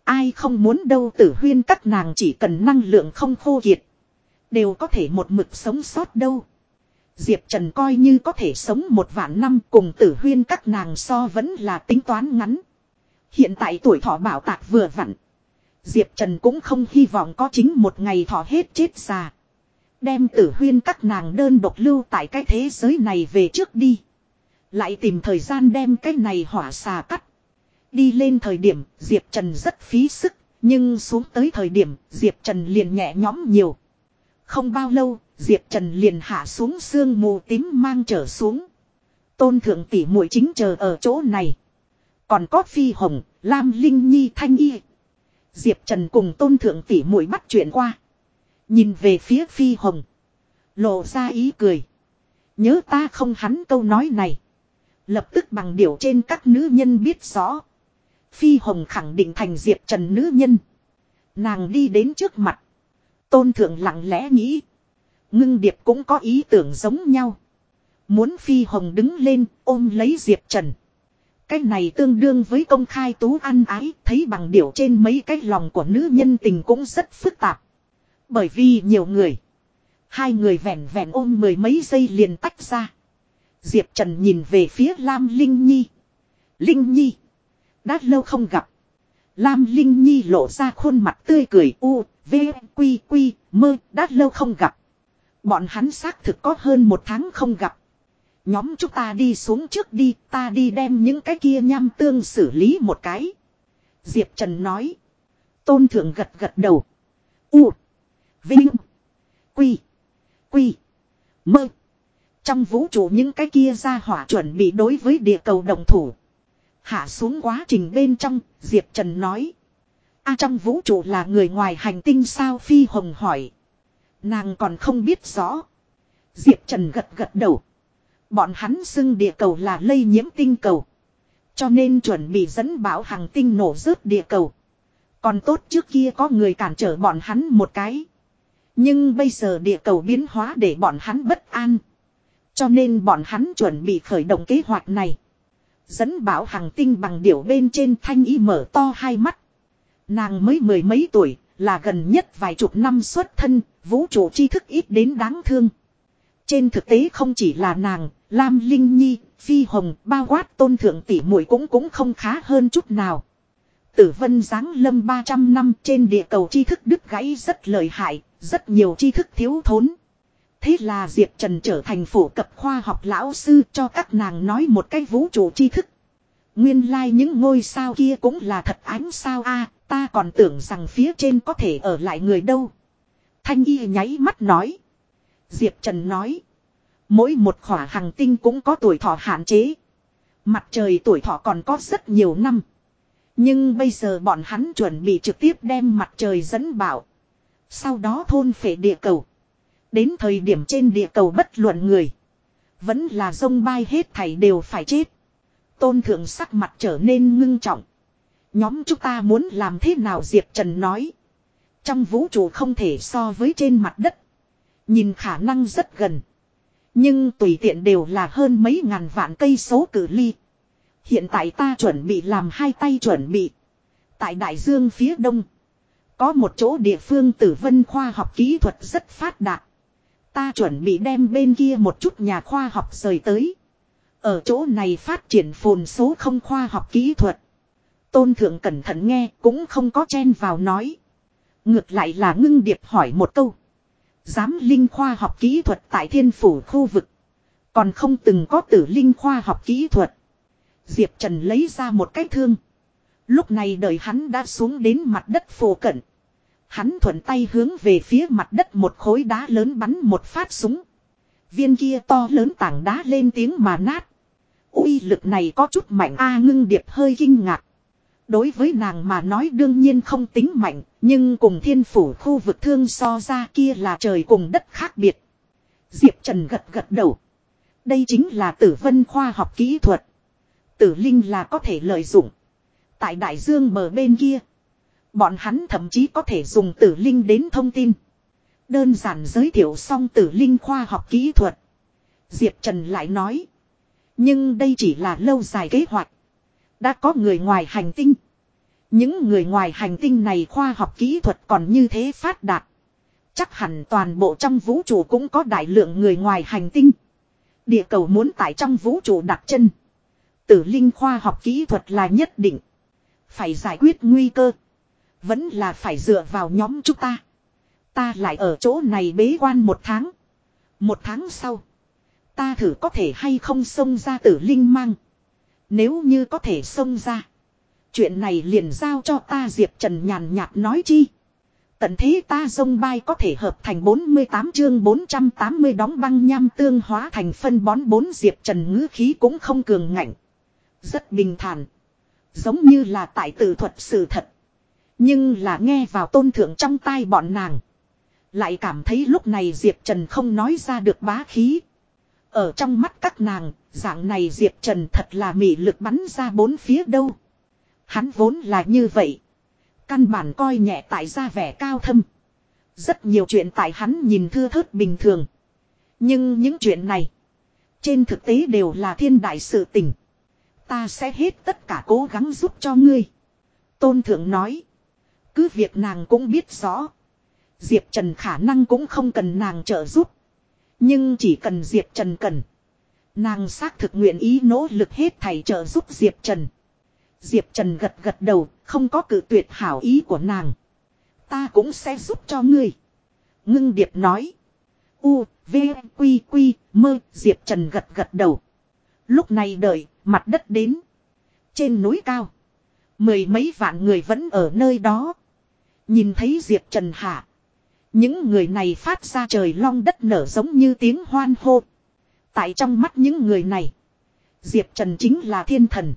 Ai không muốn đâu tử huyên các nàng chỉ cần năng lượng không khô kiệt. Đều có thể một mực sống sót đâu. Diệp Trần coi như có thể sống một vạn năm cùng tử huyên các nàng so vẫn là tính toán ngắn. Hiện tại tuổi thọ bảo tạc vừa vặn. Diệp Trần cũng không hy vọng có chính một ngày thọ hết chết già. Đem tử huyên các nàng đơn độc lưu tại cái thế giới này về trước đi. Lại tìm thời gian đem cái này hỏa xà cắt. Đi lên thời điểm Diệp Trần rất phí sức. Nhưng xuống tới thời điểm Diệp Trần liền nhẹ nhõm nhiều. Không bao lâu Diệp Trần liền hạ xuống sương mù tím mang trở xuống. Tôn thượng tỷ muội chính chờ ở chỗ này. Còn có phi hồng, lam linh nhi thanh y. Diệp Trần cùng tôn thượng tỷ muội bắt chuyện qua. Nhìn về phía phi hồng. Lộ ra ý cười. Nhớ ta không hắn câu nói này. Lập tức bằng điều trên các nữ nhân biết rõ. Phi hồng khẳng định thành diệp trần nữ nhân. Nàng đi đến trước mặt. Tôn thượng lặng lẽ nghĩ. Ngưng điệp cũng có ý tưởng giống nhau. Muốn phi hồng đứng lên ôm lấy diệp trần. Cái này tương đương với công khai tú ăn ái, thấy bằng điệu trên mấy cái lòng của nữ nhân tình cũng rất phức tạp. Bởi vì nhiều người, hai người vẹn vẹn ôm mười mấy giây liền tách ra. Diệp Trần nhìn về phía Lam Linh Nhi. Linh Nhi, đã lâu không gặp. Lam Linh Nhi lộ ra khuôn mặt tươi cười u, v, quy, quy, mơ, đã lâu không gặp. Bọn hắn xác thực có hơn một tháng không gặp. Nhóm chúng ta đi xuống trước đi, ta đi đem những cái kia nham tương xử lý một cái. Diệp Trần nói. Tôn thượng gật gật đầu. U. Vinh. Quy. Quy. Mơ. Trong vũ trụ những cái kia ra hỏa chuẩn bị đối với địa cầu đồng thủ. Hạ xuống quá trình bên trong, Diệp Trần nói. a trong vũ trụ là người ngoài hành tinh sao Phi Hồng hỏi. Nàng còn không biết rõ. Diệp Trần gật gật đầu. Bọn hắn xưng địa cầu là lây nhiễm tinh cầu. Cho nên chuẩn bị dẫn bão hàng tinh nổ rớt địa cầu. Còn tốt trước kia có người cản trở bọn hắn một cái. Nhưng bây giờ địa cầu biến hóa để bọn hắn bất an. Cho nên bọn hắn chuẩn bị khởi động kế hoạch này. Dẫn bảo hàng tinh bằng điểu bên trên thanh y mở to hai mắt. Nàng mới mười mấy tuổi, là gần nhất vài chục năm xuất thân, vũ trụ tri thức ít đến đáng thương. Trên thực tế không chỉ là nàng, Lam Linh Nhi, Phi Hồng, bao quát tôn thượng tỷ muội cũng cũng không khá hơn chút nào. Tử vân giáng lâm 300 năm trên địa cầu tri thức đứt gãy rất lợi hại, rất nhiều tri thức thiếu thốn. Thế là Diệp Trần trở thành phổ cập khoa học lão sư cho các nàng nói một cái vũ trụ tri thức. Nguyên lai like những ngôi sao kia cũng là thật ánh sao a, ta còn tưởng rằng phía trên có thể ở lại người đâu. Thanh y nháy mắt nói. Diệp Trần nói. Mỗi một khỏa hàng tinh cũng có tuổi thọ hạn chế. Mặt trời tuổi thọ còn có rất nhiều năm. Nhưng bây giờ bọn hắn chuẩn bị trực tiếp đem mặt trời dẫn bảo. Sau đó thôn phệ địa cầu. Đến thời điểm trên địa cầu bất luận người. Vẫn là sông bay hết thảy đều phải chết. Tôn thượng sắc mặt trở nên ngưng trọng. Nhóm chúng ta muốn làm thế nào Diệp Trần nói. Trong vũ trụ không thể so với trên mặt đất. Nhìn khả năng rất gần. Nhưng tùy tiện đều là hơn mấy ngàn vạn cây số cử ly. Hiện tại ta chuẩn bị làm hai tay chuẩn bị. Tại đại dương phía đông. Có một chỗ địa phương tử vân khoa học kỹ thuật rất phát đạt. Ta chuẩn bị đem bên kia một chút nhà khoa học rời tới. Ở chỗ này phát triển phồn số không khoa học kỹ thuật. Tôn thượng cẩn thận nghe cũng không có chen vào nói. Ngược lại là ngưng điệp hỏi một câu. Giám linh khoa học kỹ thuật tại thiên phủ khu vực. Còn không từng có tử linh khoa học kỹ thuật. Diệp Trần lấy ra một cái thương. Lúc này đời hắn đã xuống đến mặt đất phổ cận. Hắn thuận tay hướng về phía mặt đất một khối đá lớn bắn một phát súng. Viên kia to lớn tảng đá lên tiếng mà nát. uy lực này có chút mạnh a ngưng điệp hơi kinh ngạc. Đối với nàng mà nói đương nhiên không tính mạnh, nhưng cùng thiên phủ khu vực thương so ra kia là trời cùng đất khác biệt. Diệp Trần gật gật đầu. Đây chính là tử vân khoa học kỹ thuật. Tử linh là có thể lợi dụng. Tại đại dương bờ bên kia. Bọn hắn thậm chí có thể dùng tử linh đến thông tin. Đơn giản giới thiệu xong tử linh khoa học kỹ thuật. Diệp Trần lại nói. Nhưng đây chỉ là lâu dài kế hoạch. Đã có người ngoài hành tinh. Những người ngoài hành tinh này khoa học kỹ thuật còn như thế phát đạt. Chắc hẳn toàn bộ trong vũ trụ cũng có đại lượng người ngoài hành tinh. Địa cầu muốn tại trong vũ trụ đặt chân. Tử linh khoa học kỹ thuật là nhất định. Phải giải quyết nguy cơ. Vẫn là phải dựa vào nhóm chúng ta. Ta lại ở chỗ này bế quan một tháng. Một tháng sau. Ta thử có thể hay không xông ra tử linh mang. Nếu như có thể xông ra. Chuyện này liền giao cho ta Diệp Trần nhàn nhạt nói chi. Tận thế ta dông bay có thể hợp thành 48 chương 480 đóng băng nham tương hóa thành phân bón bốn Diệp Trần ngữ khí cũng không cường ngạnh. Rất bình thản. Giống như là tại tự thuật sự thật. Nhưng là nghe vào tôn thượng trong tai bọn nàng. Lại cảm thấy lúc này Diệp Trần không nói ra được bá khí. Ở trong mắt các nàng, dạng này Diệp Trần thật là mị lực bắn ra bốn phía đâu. Hắn vốn là như vậy. Căn bản coi nhẹ tại ra vẻ cao thâm. Rất nhiều chuyện tại hắn nhìn thưa thớt bình thường. Nhưng những chuyện này. Trên thực tế đều là thiên đại sự tình. Ta sẽ hết tất cả cố gắng giúp cho ngươi. Tôn thượng nói. Cứ việc nàng cũng biết rõ. Diệp Trần khả năng cũng không cần nàng trợ giúp. Nhưng chỉ cần Diệp Trần cần. Nàng xác thực nguyện ý nỗ lực hết thầy trợ giúp Diệp Trần. Diệp Trần gật gật đầu, không có cử tuyệt hảo ý của nàng. Ta cũng sẽ giúp cho ngươi. Ngưng Điệp nói. U, V, Quy, Quy, mơ, Diệp Trần gật gật đầu. Lúc này đợi, mặt đất đến. Trên núi cao. Mười mấy vạn người vẫn ở nơi đó. Nhìn thấy Diệp Trần hạ. Những người này phát ra trời long đất nở giống như tiếng hoan hô. Tại trong mắt những người này. Diệp Trần chính là thiên thần.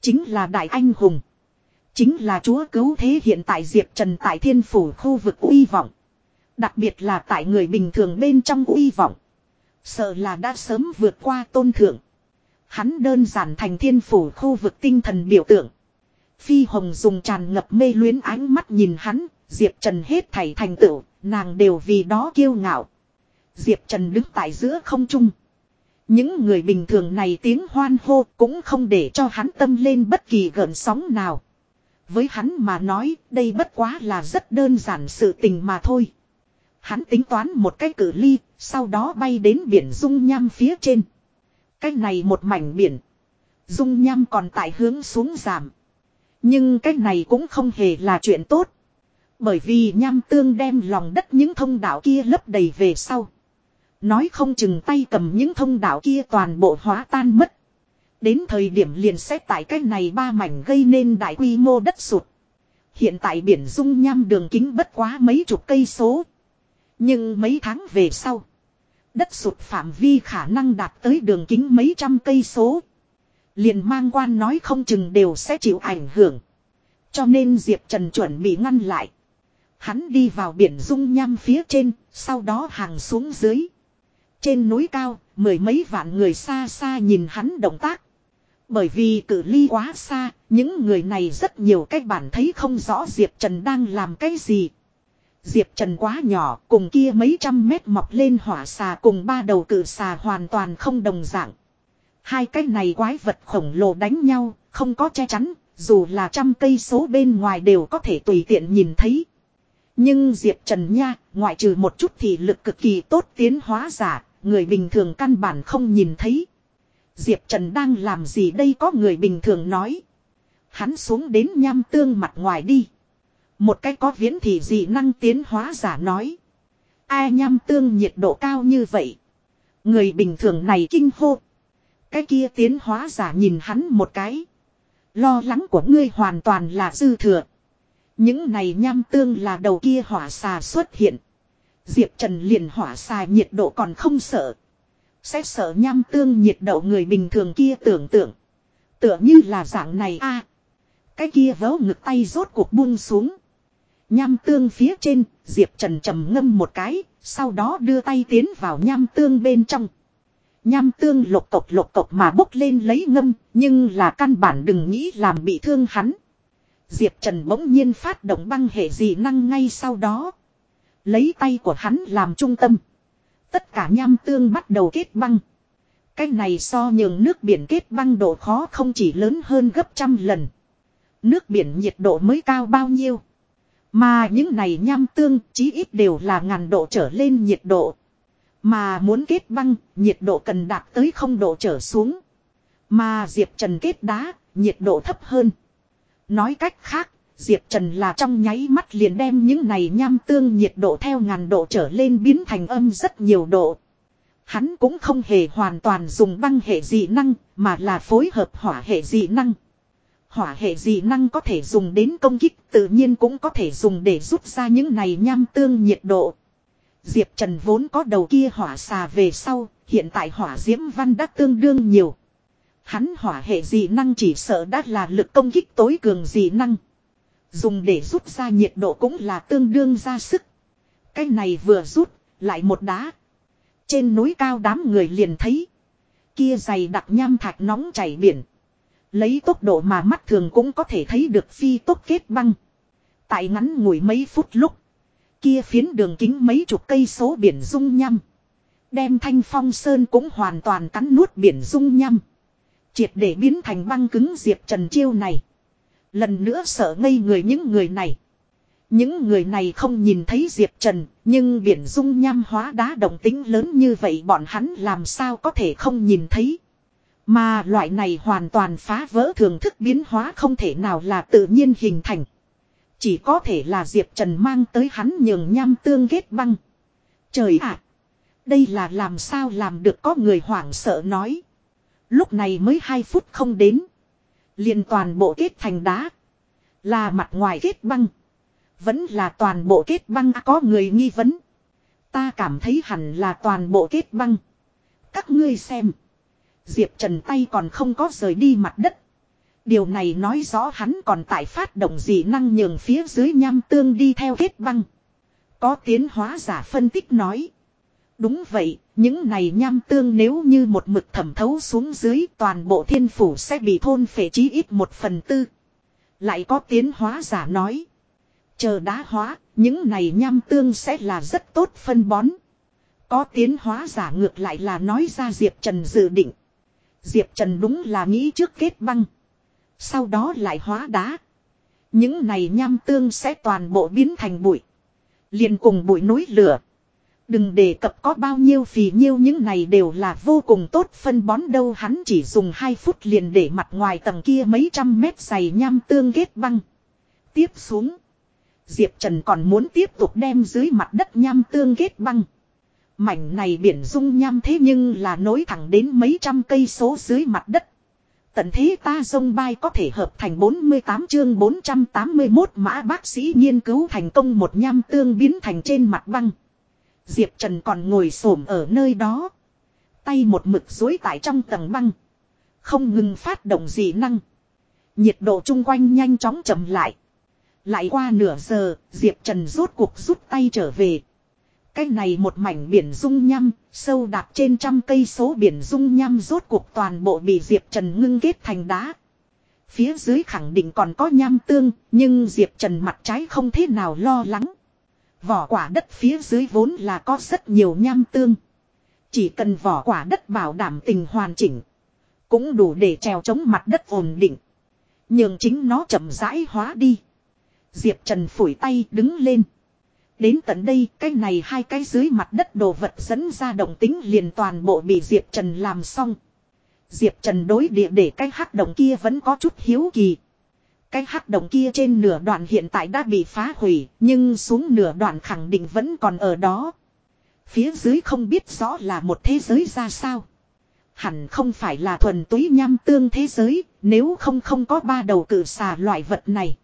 Chính là đại anh hùng. Chính là chúa cứu thế hiện tại Diệp Trần tại thiên phủ khu vực uy vọng. Đặc biệt là tại người bình thường bên trong uy vọng. Sợ là đã sớm vượt qua tôn thượng. Hắn đơn giản thành thiên phủ khu vực tinh thần biểu tượng. Phi Hồng dùng tràn ngập mê luyến ánh mắt nhìn hắn, Diệp Trần hết thảy thành tựu, nàng đều vì đó kiêu ngạo. Diệp Trần đứng tại giữa không trung. Những người bình thường này tiếng hoan hô cũng không để cho hắn tâm lên bất kỳ gợn sóng nào. Với hắn mà nói, đây bất quá là rất đơn giản sự tình mà thôi. Hắn tính toán một cái cử ly, sau đó bay đến biển dung nham phía trên. Cái này một mảnh biển. Dung nham còn tại hướng xuống giảm. Nhưng cái này cũng không hề là chuyện tốt. Bởi vì nham tương đem lòng đất những thông đạo kia lấp đầy về sau. Nói không chừng tay cầm những thông đạo kia toàn bộ hóa tan mất. Đến thời điểm liền xét tại cái này ba mảnh gây nên đại quy mô đất sụt. Hiện tại biển dung nham đường kính bất quá mấy chục cây số. Nhưng mấy tháng về sau. Đất sụt phạm vi khả năng đạt tới đường kính mấy trăm cây số. Liền mang quan nói không chừng đều sẽ chịu ảnh hưởng. Cho nên Diệp Trần chuẩn bị ngăn lại. Hắn đi vào biển dung nham phía trên, sau đó hàng xuống dưới. Trên núi cao, mười mấy vạn người xa xa nhìn hắn động tác. Bởi vì cự ly quá xa, những người này rất nhiều cách bản thấy không rõ Diệp Trần đang làm cái gì. Diệp Trần quá nhỏ, cùng kia mấy trăm mét mọc lên hỏa xà cùng ba đầu cự xà hoàn toàn không đồng dạng. Hai cái này quái vật khổng lồ đánh nhau, không có che chắn, dù là trăm cây số bên ngoài đều có thể tùy tiện nhìn thấy. Nhưng Diệp Trần nha, ngoại trừ một chút thì lực cực kỳ tốt tiến hóa giả, người bình thường căn bản không nhìn thấy. Diệp Trần đang làm gì đây có người bình thường nói. Hắn xuống đến nham tương mặt ngoài đi. Một cái có viễn thì dị năng tiến hóa giả nói. Ai nham tương nhiệt độ cao như vậy. Người bình thường này kinh hô. Cái kia tiến hóa giả nhìn hắn một cái. Lo lắng của ngươi hoàn toàn là dư thừa. Những này nham tương là đầu kia hỏa xà xuất hiện. Diệp Trần liền hỏa xà nhiệt độ còn không sợ. Sẽ sợ nham tương nhiệt độ người bình thường kia tưởng tượng. Tựa như là dạng này a Cái kia vớ ngực tay rốt cuộc buông xuống. Nham tương phía trên, Diệp Trần trầm ngâm một cái, sau đó đưa tay tiến vào nham tương bên trong. Nham tương lộc cộc lộc cộc mà bốc lên lấy ngâm, nhưng là căn bản đừng nghĩ làm bị thương hắn. Diệp Trần bỗng nhiên phát động băng hệ dị năng ngay sau đó. Lấy tay của hắn làm trung tâm. Tất cả nham tương bắt đầu kết băng. Cái này so nhường nước biển kết băng độ khó không chỉ lớn hơn gấp trăm lần. Nước biển nhiệt độ mới cao bao nhiêu. Mà những này nham tương chí ít đều là ngàn độ trở lên nhiệt độ. Mà muốn kết băng, nhiệt độ cần đạt tới không độ trở xuống. Mà Diệp Trần kết đá, nhiệt độ thấp hơn. Nói cách khác, Diệp Trần là trong nháy mắt liền đem những này nham tương nhiệt độ theo ngàn độ trở lên biến thành âm rất nhiều độ. Hắn cũng không hề hoàn toàn dùng băng hệ dị năng, mà là phối hợp hỏa hệ dị năng. Hỏa hệ dị năng có thể dùng đến công kích tự nhiên cũng có thể dùng để rút ra những này nham tương nhiệt độ. Diệp Trần vốn có đầu kia hỏa xà về sau, hiện tại hỏa diễm văn đã tương đương nhiều. Hắn hỏa hệ dị năng chỉ sợ đã là lực công kích tối cường dị năng. Dùng để rút ra nhiệt độ cũng là tương đương ra sức. Cái này vừa rút, lại một đá. Trên núi cao đám người liền thấy. Kia dày đặc nham thạch nóng chảy biển. Lấy tốc độ mà mắt thường cũng có thể thấy được phi tốc kết băng. Tại ngắn ngủi mấy phút lúc. Kia phiến đường kính mấy chục cây số biển dung nhăm. Đem thanh phong sơn cũng hoàn toàn cắn nuốt biển dung nhăm. Triệt để biến thành băng cứng Diệp Trần chiêu này. Lần nữa sợ ngây người những người này. Những người này không nhìn thấy Diệp Trần, nhưng biển dung nham hóa đá động tính lớn như vậy bọn hắn làm sao có thể không nhìn thấy. Mà loại này hoàn toàn phá vỡ thường thức biến hóa không thể nào là tự nhiên hình thành. Chỉ có thể là Diệp Trần mang tới hắn nhường nham tương ghét băng. Trời ạ! đây là làm sao làm được có người hoảng sợ nói. Lúc này mới 2 phút không đến. liền toàn bộ kết thành đá. Là mặt ngoài kết băng. Vẫn là toàn bộ kết băng à, có người nghi vấn. Ta cảm thấy hẳn là toàn bộ kết băng. Các ngươi xem. Diệp Trần tay còn không có rời đi mặt đất. Điều này nói rõ hắn còn tại phát động dị năng nhường phía dưới nham tương đi theo kết băng. Có tiến hóa giả phân tích nói. Đúng vậy, những này nham tương nếu như một mực thẩm thấu xuống dưới toàn bộ thiên phủ sẽ bị thôn phệ chí ít một phần tư. Lại có tiến hóa giả nói. Chờ đá hóa, những này nham tương sẽ là rất tốt phân bón. Có tiến hóa giả ngược lại là nói ra Diệp Trần dự định. Diệp Trần đúng là nghĩ trước kết băng. Sau đó lại hóa đá. Những này nham tương sẽ toàn bộ biến thành bụi. liền cùng bụi núi lửa. Đừng đề cập có bao nhiêu phì nhiêu, những này đều là vô cùng tốt phân bón đâu hắn chỉ dùng 2 phút liền để mặt ngoài tầng kia mấy trăm mét dày nham tương ghét băng. Tiếp xuống. Diệp Trần còn muốn tiếp tục đem dưới mặt đất nham tương ghét băng. Mảnh này biển dung nham thế nhưng là nối thẳng đến mấy trăm cây số dưới mặt đất. Tận thế ta sông bay có thể hợp thành 48 chương 481 mã bác sĩ nghiên cứu thành công một nham tương biến thành trên mặt băng. Diệp Trần còn ngồi xổm ở nơi đó. Tay một mực dối tại trong tầng băng. Không ngừng phát động dị năng. Nhiệt độ chung quanh nhanh chóng chậm lại. Lại qua nửa giờ, Diệp Trần rốt cuộc rút tay trở về. Cái này một mảnh biển dung nham, sâu đạp trên trăm cây số biển dung nham rốt cuộc toàn bộ bị Diệp Trần ngưng kết thành đá. Phía dưới khẳng định còn có nham tương, nhưng Diệp Trần mặt trái không thế nào lo lắng. Vỏ quả đất phía dưới vốn là có rất nhiều nham tương. Chỉ cần vỏ quả đất bảo đảm tình hoàn chỉnh. Cũng đủ để trèo chống mặt đất ổn định. Nhưng chính nó chậm rãi hóa đi. Diệp Trần phủi tay đứng lên. Đến tận đây cái này hai cái dưới mặt đất đồ vật dẫn ra động tính liền toàn bộ bị Diệp Trần làm xong. Diệp Trần đối địa để cái hắc động kia vẫn có chút hiếu kỳ. Cái hắc động kia trên nửa đoạn hiện tại đã bị phá hủy, nhưng xuống nửa đoạn khẳng định vẫn còn ở đó. Phía dưới không biết rõ là một thế giới ra sao. Hẳn không phải là thuần túy nham tương thế giới, nếu không không có ba đầu cử xà loại vật này.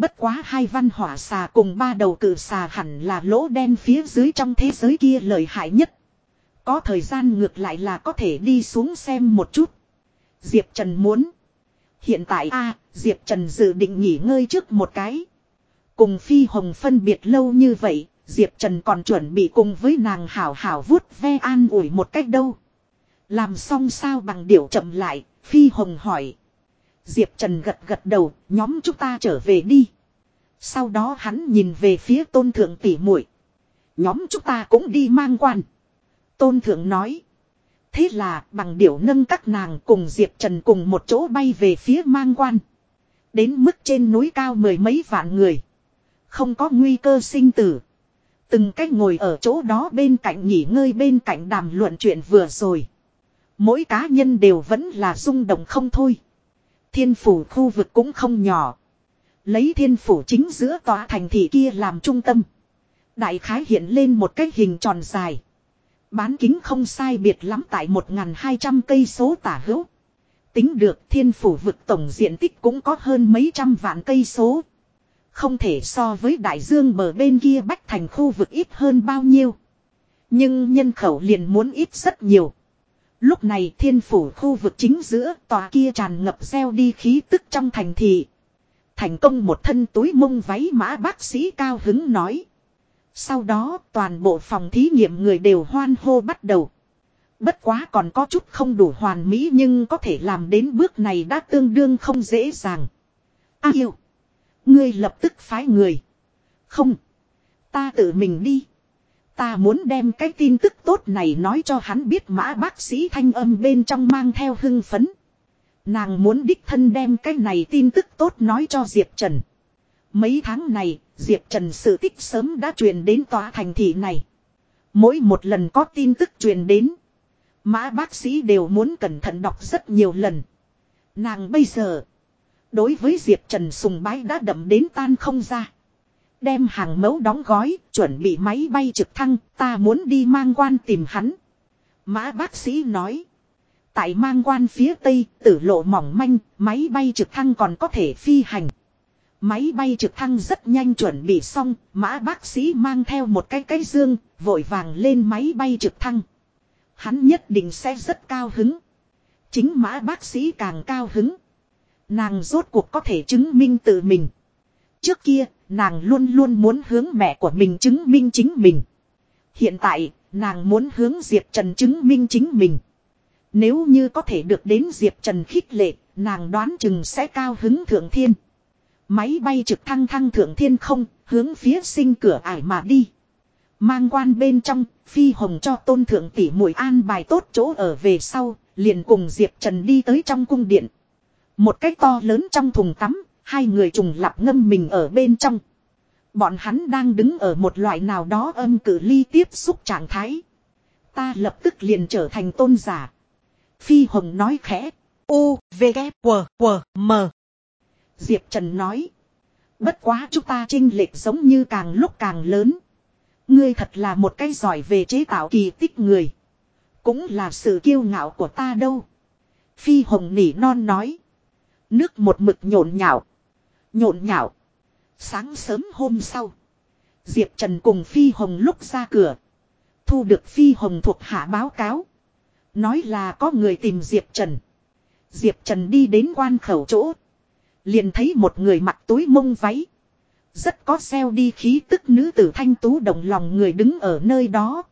Bất quá hai văn hỏa xà cùng ba đầu cử xà hẳn là lỗ đen phía dưới trong thế giới kia lợi hại nhất. Có thời gian ngược lại là có thể đi xuống xem một chút. Diệp Trần muốn. Hiện tại a Diệp Trần dự định nghỉ ngơi trước một cái. Cùng Phi Hồng phân biệt lâu như vậy, Diệp Trần còn chuẩn bị cùng với nàng hảo hảo vuốt ve an ủi một cách đâu. Làm xong sao bằng điệu chậm lại, Phi Hồng hỏi. Diệp Trần gật gật đầu, nhóm chúng ta trở về đi. Sau đó hắn nhìn về phía tôn thượng tỉ muội Nhóm chúng ta cũng đi mang quan. Tôn thượng nói. Thế là bằng điểu nâng các nàng cùng Diệp Trần cùng một chỗ bay về phía mang quan. Đến mức trên núi cao mười mấy vạn người. Không có nguy cơ sinh tử. Từng cách ngồi ở chỗ đó bên cạnh nghỉ ngơi bên cạnh đàm luận chuyện vừa rồi. Mỗi cá nhân đều vẫn là rung động không thôi. Thiên phủ khu vực cũng không nhỏ. Lấy thiên phủ chính giữa tòa thành thị kia làm trung tâm. Đại khái hiện lên một cái hình tròn dài. Bán kính không sai biệt lắm tại 1.200 cây số tả hữu. Tính được thiên phủ vực tổng diện tích cũng có hơn mấy trăm vạn cây số. Không thể so với đại dương bờ bên kia bách thành khu vực ít hơn bao nhiêu. Nhưng nhân khẩu liền muốn ít rất nhiều. Lúc này thiên phủ khu vực chính giữa tòa kia tràn ngập gieo đi khí tức trong thành thị. Thành công một thân túi mông váy mã bác sĩ cao hứng nói. Sau đó toàn bộ phòng thí nghiệm người đều hoan hô bắt đầu. Bất quá còn có chút không đủ hoàn mỹ nhưng có thể làm đến bước này đã tương đương không dễ dàng. A yêu. Ngươi lập tức phái người. Không. Ta tự mình đi. Ta muốn đem cái tin tức tốt này nói cho hắn biết mã bác sĩ thanh âm bên trong mang theo hưng phấn. Nàng muốn đích thân đem cái này tin tức tốt nói cho Diệp Trần. Mấy tháng này, Diệp Trần sự tích sớm đã truyền đến tòa thành thị này. Mỗi một lần có tin tức truyền đến. Mã bác sĩ đều muốn cẩn thận đọc rất nhiều lần. Nàng bây giờ. Đối với Diệp Trần sùng bái đã đậm đến tan không ra. Đem hàng mẫu đóng gói, chuẩn bị máy bay trực thăng, ta muốn đi mang quan tìm hắn. Mã bác sĩ nói. Tại mang quan phía tây, tử lộ mỏng manh, máy bay trực thăng còn có thể phi hành. Máy bay trực thăng rất nhanh chuẩn bị xong, mã bác sĩ mang theo một cái cái dương, vội vàng lên máy bay trực thăng. Hắn nhất định sẽ rất cao hứng. Chính mã bác sĩ càng cao hứng. Nàng rốt cuộc có thể chứng minh tự mình. Trước kia, nàng luôn luôn muốn hướng mẹ của mình chứng minh chính mình. Hiện tại, nàng muốn hướng Diệp Trần chứng minh chính mình. Nếu như có thể được đến Diệp Trần khích lệ, nàng đoán chừng sẽ cao hứng thượng thiên. Máy bay trực thăng thăng thượng thiên không, hướng phía sinh cửa ải mà đi. Mang quan bên trong, Phi Hồng cho tôn thượng tỷ mũi an bài tốt chỗ ở về sau, liền cùng Diệp Trần đi tới trong cung điện. Một cách to lớn trong thùng tắm, hai người trùng lặp ngâm mình ở bên trong. Bọn hắn đang đứng ở một loại nào đó âm cử ly tiếp xúc trạng thái. Ta lập tức liền trở thành tôn giả. Phi Hồng nói khẽ. U, V, K, W, W, M. Diệp Trần nói. Bất quá chúng ta trinh lệch giống như càng lúc càng lớn. Ngươi thật là một cái giỏi về chế tạo kỳ tích người. Cũng là sự kiêu ngạo của ta đâu. Phi Hồng nỉ non nói. Nước một mực nhộn nhạo. Nhộn nhạo. Sáng sớm hôm sau. Diệp Trần cùng Phi Hồng lúc ra cửa. Thu được Phi Hồng thuộc hạ báo cáo. Nói là có người tìm Diệp Trần. Diệp Trần đi đến quan khẩu chỗ. Liền thấy một người mặc túi mông váy. Rất có xeo đi khí tức nữ tử thanh tú động lòng người đứng ở nơi đó.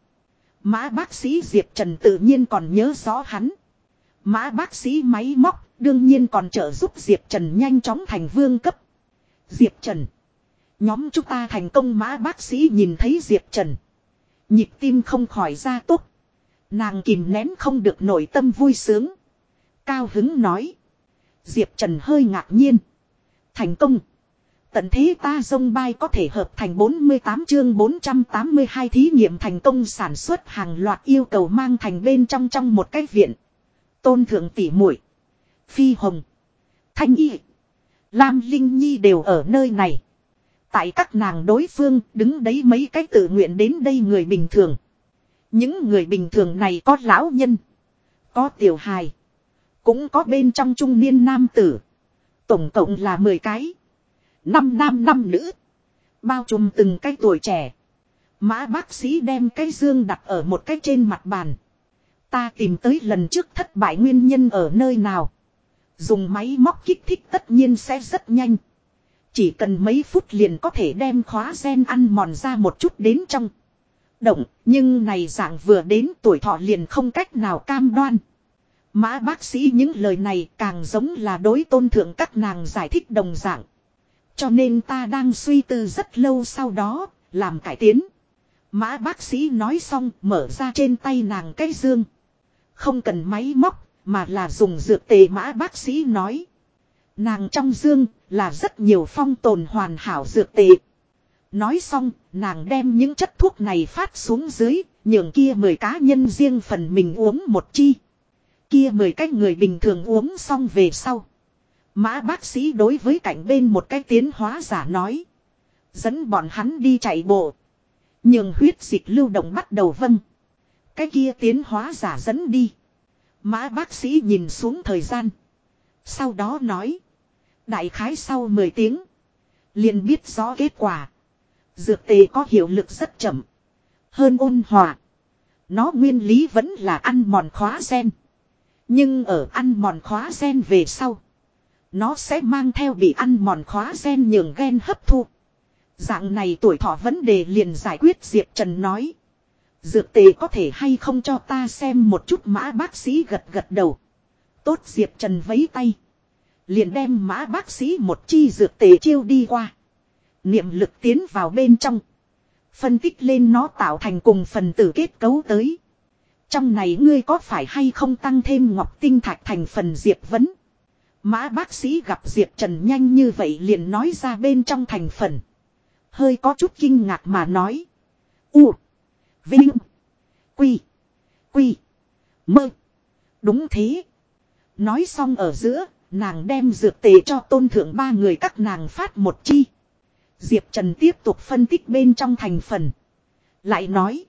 Mã bác sĩ Diệp Trần tự nhiên còn nhớ rõ hắn. Mã bác sĩ máy móc đương nhiên còn trợ giúp Diệp Trần nhanh chóng thành vương cấp. Diệp Trần. Nhóm chúng ta thành công mã bác sĩ nhìn thấy Diệp Trần. Nhịp tim không khỏi ra tốt. Nàng kìm nén không được nội tâm vui sướng. Cao hứng nói. Diệp Trần hơi ngạc nhiên. Thành công. Tận thế ta dông bay có thể hợp thành 48 chương 482 thí nghiệm thành công sản xuất hàng loạt yêu cầu mang thành bên trong trong một cái viện. Tôn thượng tỷ muội Phi Hồng. Thanh Y. Lam Linh Nhi đều ở nơi này. Tại các nàng đối phương đứng đấy mấy cái tự nguyện đến đây người bình thường. Những người bình thường này có lão nhân. Có tiểu hài. Cũng có bên trong trung niên nam tử. Tổng cộng là 10 cái. Năm nam năm nữ. Bao trùm từng cái tuổi trẻ. Mã bác sĩ đem cái dương đặt ở một cái trên mặt bàn. Ta tìm tới lần trước thất bại nguyên nhân ở nơi nào. Dùng máy móc kích thích tất nhiên sẽ rất nhanh. Chỉ cần mấy phút liền có thể đem khóa gen ăn mòn ra một chút đến trong. Động, nhưng này dạng vừa đến tuổi thọ liền không cách nào cam đoan. Mã bác sĩ những lời này càng giống là đối tôn thượng các nàng giải thích đồng dạng. Cho nên ta đang suy tư rất lâu sau đó, làm cải tiến. Mã bác sĩ nói xong mở ra trên tay nàng cái dương. Không cần máy móc, mà là dùng dược tề mã bác sĩ nói. Nàng trong dương là rất nhiều phong tồn hoàn hảo dược tệ. Nói xong, nàng đem những chất thuốc này phát xuống dưới, nhường kia mười cá nhân riêng phần mình uống một chi. Kia mười cái người bình thường uống xong về sau. Mã bác sĩ đối với cạnh bên một cái tiến hóa giả nói. Dẫn bọn hắn đi chạy bộ. Nhường huyết dịch lưu động bắt đầu vâng. Cái kia tiến hóa giả dẫn đi. Mã bác sĩ nhìn xuống thời gian. Sau đó nói. Đại khái sau 10 tiếng. liền biết rõ kết quả. Dược tề có hiệu lực rất chậm. Hơn ôn hòa. Nó nguyên lý vẫn là ăn mòn khóa sen. Nhưng ở ăn mòn khóa sen về sau. Nó sẽ mang theo bị ăn mòn khóa sen nhường gen hấp thu. Dạng này tuổi thọ vấn đề liền giải quyết, Diệp Trần nói. Dược tề có thể hay không cho ta xem một chút mã bác sĩ gật gật đầu. Tốt Diệp Trần vấy tay. Liền đem mã bác sĩ một chi dược tề chiêu đi qua. Niệm lực tiến vào bên trong. Phân tích lên nó tạo thành cùng phần tử kết cấu tới. Trong này ngươi có phải hay không tăng thêm ngọc tinh thạch thành phần diệp vấn. Mã bác sĩ gặp Diệp Trần nhanh như vậy liền nói ra bên trong thành phần. Hơi có chút kinh ngạc mà nói. U. Vinh. Quy. Quy. Mơ. Đúng thế. Nói xong ở giữa, nàng đem dược tề cho tôn thượng ba người các nàng phát một chi. Diệp Trần tiếp tục phân tích bên trong thành phần. Lại nói.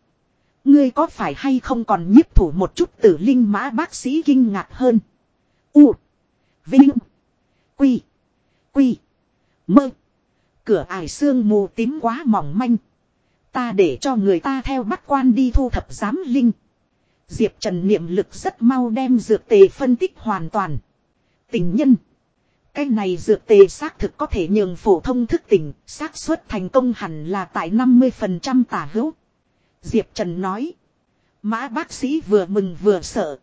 Ngươi có phải hay không còn nhiếp thủ một chút tử linh mã bác sĩ kinh ngạc hơn. U. Vinh. Quy. Quy. Mơ. Cửa ải xương mù tím quá mỏng manh. Ta để cho người ta theo bắt quan đi thu thập giám linh. Diệp Trần niệm lực rất mau đem dược tề phân tích hoàn toàn. Tình nhân. Cái này dược tề xác thực có thể nhường phổ thông thức tỉnh, xác suất thành công hẳn là tại 50% tả hữu. Diệp Trần nói. Mã bác sĩ vừa mừng vừa sợ.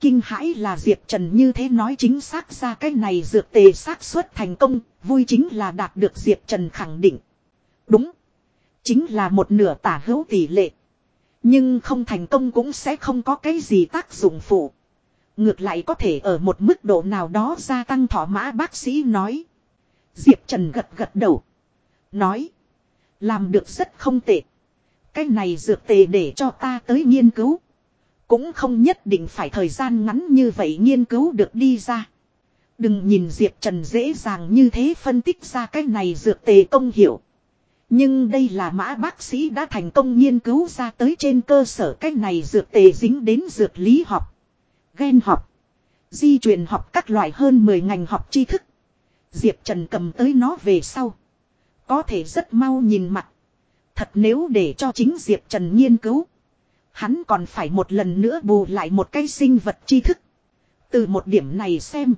Kinh hãi là Diệp Trần như thế nói chính xác ra cái này dược tề xác suất thành công, vui chính là đạt được Diệp Trần khẳng định. Đúng. Chính là một nửa tả hữu tỷ lệ. Nhưng không thành công cũng sẽ không có cái gì tác dụng phụ. Ngược lại có thể ở một mức độ nào đó gia tăng thỏa mã, bác sĩ nói. Diệp Trần gật gật đầu. Nói. Làm được rất không tệ. Cái này dược tề để cho ta tới nghiên cứu. Cũng không nhất định phải thời gian ngắn như vậy nghiên cứu được đi ra. Đừng nhìn Diệp Trần dễ dàng như thế phân tích ra cái này dược tề công hiểu. Nhưng đây là mã bác sĩ đã thành công nghiên cứu ra tới trên cơ sở cách này dược tề dính đến dược lý học, gen học, di truyền học các loại hơn 10 ngành học tri thức. Diệp Trần cầm tới nó về sau. Có thể rất mau nhìn mặt. Thật nếu để cho chính Diệp Trần nghiên cứu. Hắn còn phải một lần nữa bù lại một cái sinh vật tri thức. Từ một điểm này xem.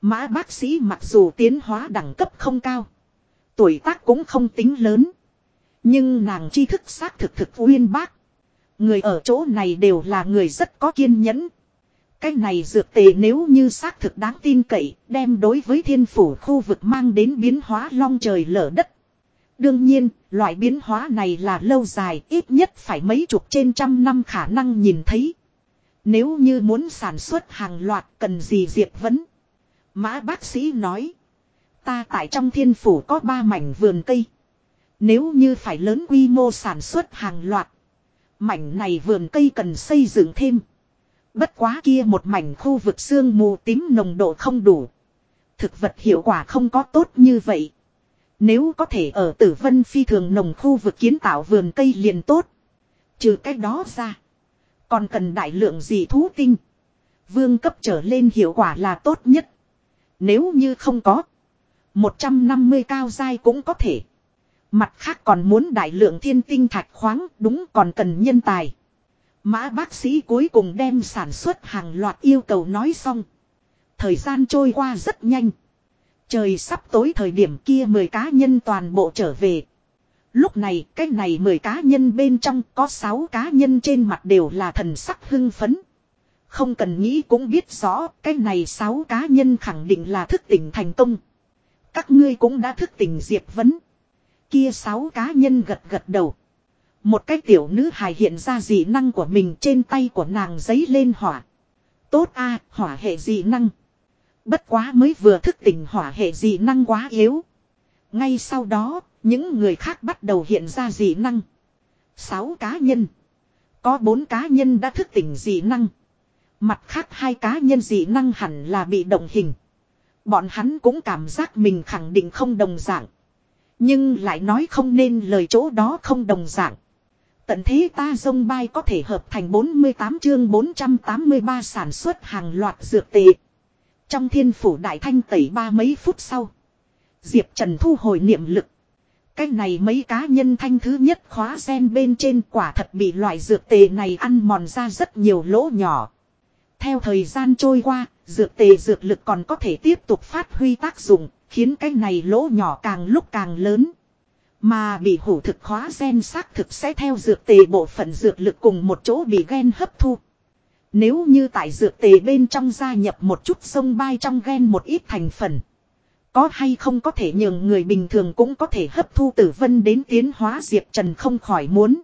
Mã bác sĩ mặc dù tiến hóa đẳng cấp không cao. Tuổi tác cũng không tính lớn. Nhưng nàng tri thức xác thực thực uyên bác. Người ở chỗ này đều là người rất có kiên nhẫn. Cái này dược tề nếu như xác thực đáng tin cậy, đem đối với thiên phủ khu vực mang đến biến hóa long trời lở đất. Đương nhiên, loại biến hóa này là lâu dài, ít nhất phải mấy chục trên trăm năm khả năng nhìn thấy. Nếu như muốn sản xuất hàng loạt cần gì diệp vấn. Mã bác sĩ nói. Ta tại trong thiên phủ có ba mảnh vườn cây. Nếu như phải lớn quy mô sản xuất hàng loạt. Mảnh này vườn cây cần xây dựng thêm. Bất quá kia một mảnh khu vực xương mù tím nồng độ không đủ. Thực vật hiệu quả không có tốt như vậy. Nếu có thể ở tử vân phi thường nồng khu vực kiến tạo vườn cây liền tốt. Trừ cách đó ra. Còn cần đại lượng gì thú tinh. Vương cấp trở lên hiệu quả là tốt nhất. Nếu như không có. 150 cao dai cũng có thể. Mặt khác còn muốn đại lượng thiên tinh thạch khoáng, đúng còn cần nhân tài. Mã bác sĩ cuối cùng đem sản xuất hàng loạt yêu cầu nói xong. Thời gian trôi qua rất nhanh. Trời sắp tối thời điểm kia 10 cá nhân toàn bộ trở về. Lúc này, cái này 10 cá nhân bên trong có 6 cá nhân trên mặt đều là thần sắc hưng phấn. Không cần nghĩ cũng biết rõ, cái này 6 cá nhân khẳng định là thức tỉnh thành công. Các ngươi cũng đã thức tỉnh diệp vấn. Kia sáu cá nhân gật gật đầu. Một cái tiểu nữ hài hiện ra dị năng của mình trên tay của nàng giấy lên hỏa. Tốt a hỏa hệ dị năng. Bất quá mới vừa thức tỉnh hỏa hệ dị năng quá yếu. Ngay sau đó, những người khác bắt đầu hiện ra dị năng. Sáu cá nhân. Có bốn cá nhân đã thức tỉnh dị năng. Mặt khác hai cá nhân dị năng hẳn là bị động hình. Bọn hắn cũng cảm giác mình khẳng định không đồng dạng. Nhưng lại nói không nên lời chỗ đó không đồng dạng. Tận thế ta dông bay có thể hợp thành 48 chương 483 sản xuất hàng loạt dược tệ. Trong thiên phủ đại thanh tẩy ba mấy phút sau. Diệp Trần thu hồi niệm lực. Cái này mấy cá nhân thanh thứ nhất khóa sen bên trên quả thật bị loại dược tề này ăn mòn ra rất nhiều lỗ nhỏ. Theo thời gian trôi qua, dược tề dược lực còn có thể tiếp tục phát huy tác dụng, khiến cái này lỗ nhỏ càng lúc càng lớn. Mà bị hủ thực khóa gen xác thực sẽ theo dược tề bộ phận dược lực cùng một chỗ bị gen hấp thu. Nếu như tại dược tề bên trong gia nhập một chút sông bay trong gen một ít thành phần. Có hay không có thể nhường người bình thường cũng có thể hấp thu tử vân đến tiến hóa Diệp Trần không khỏi muốn.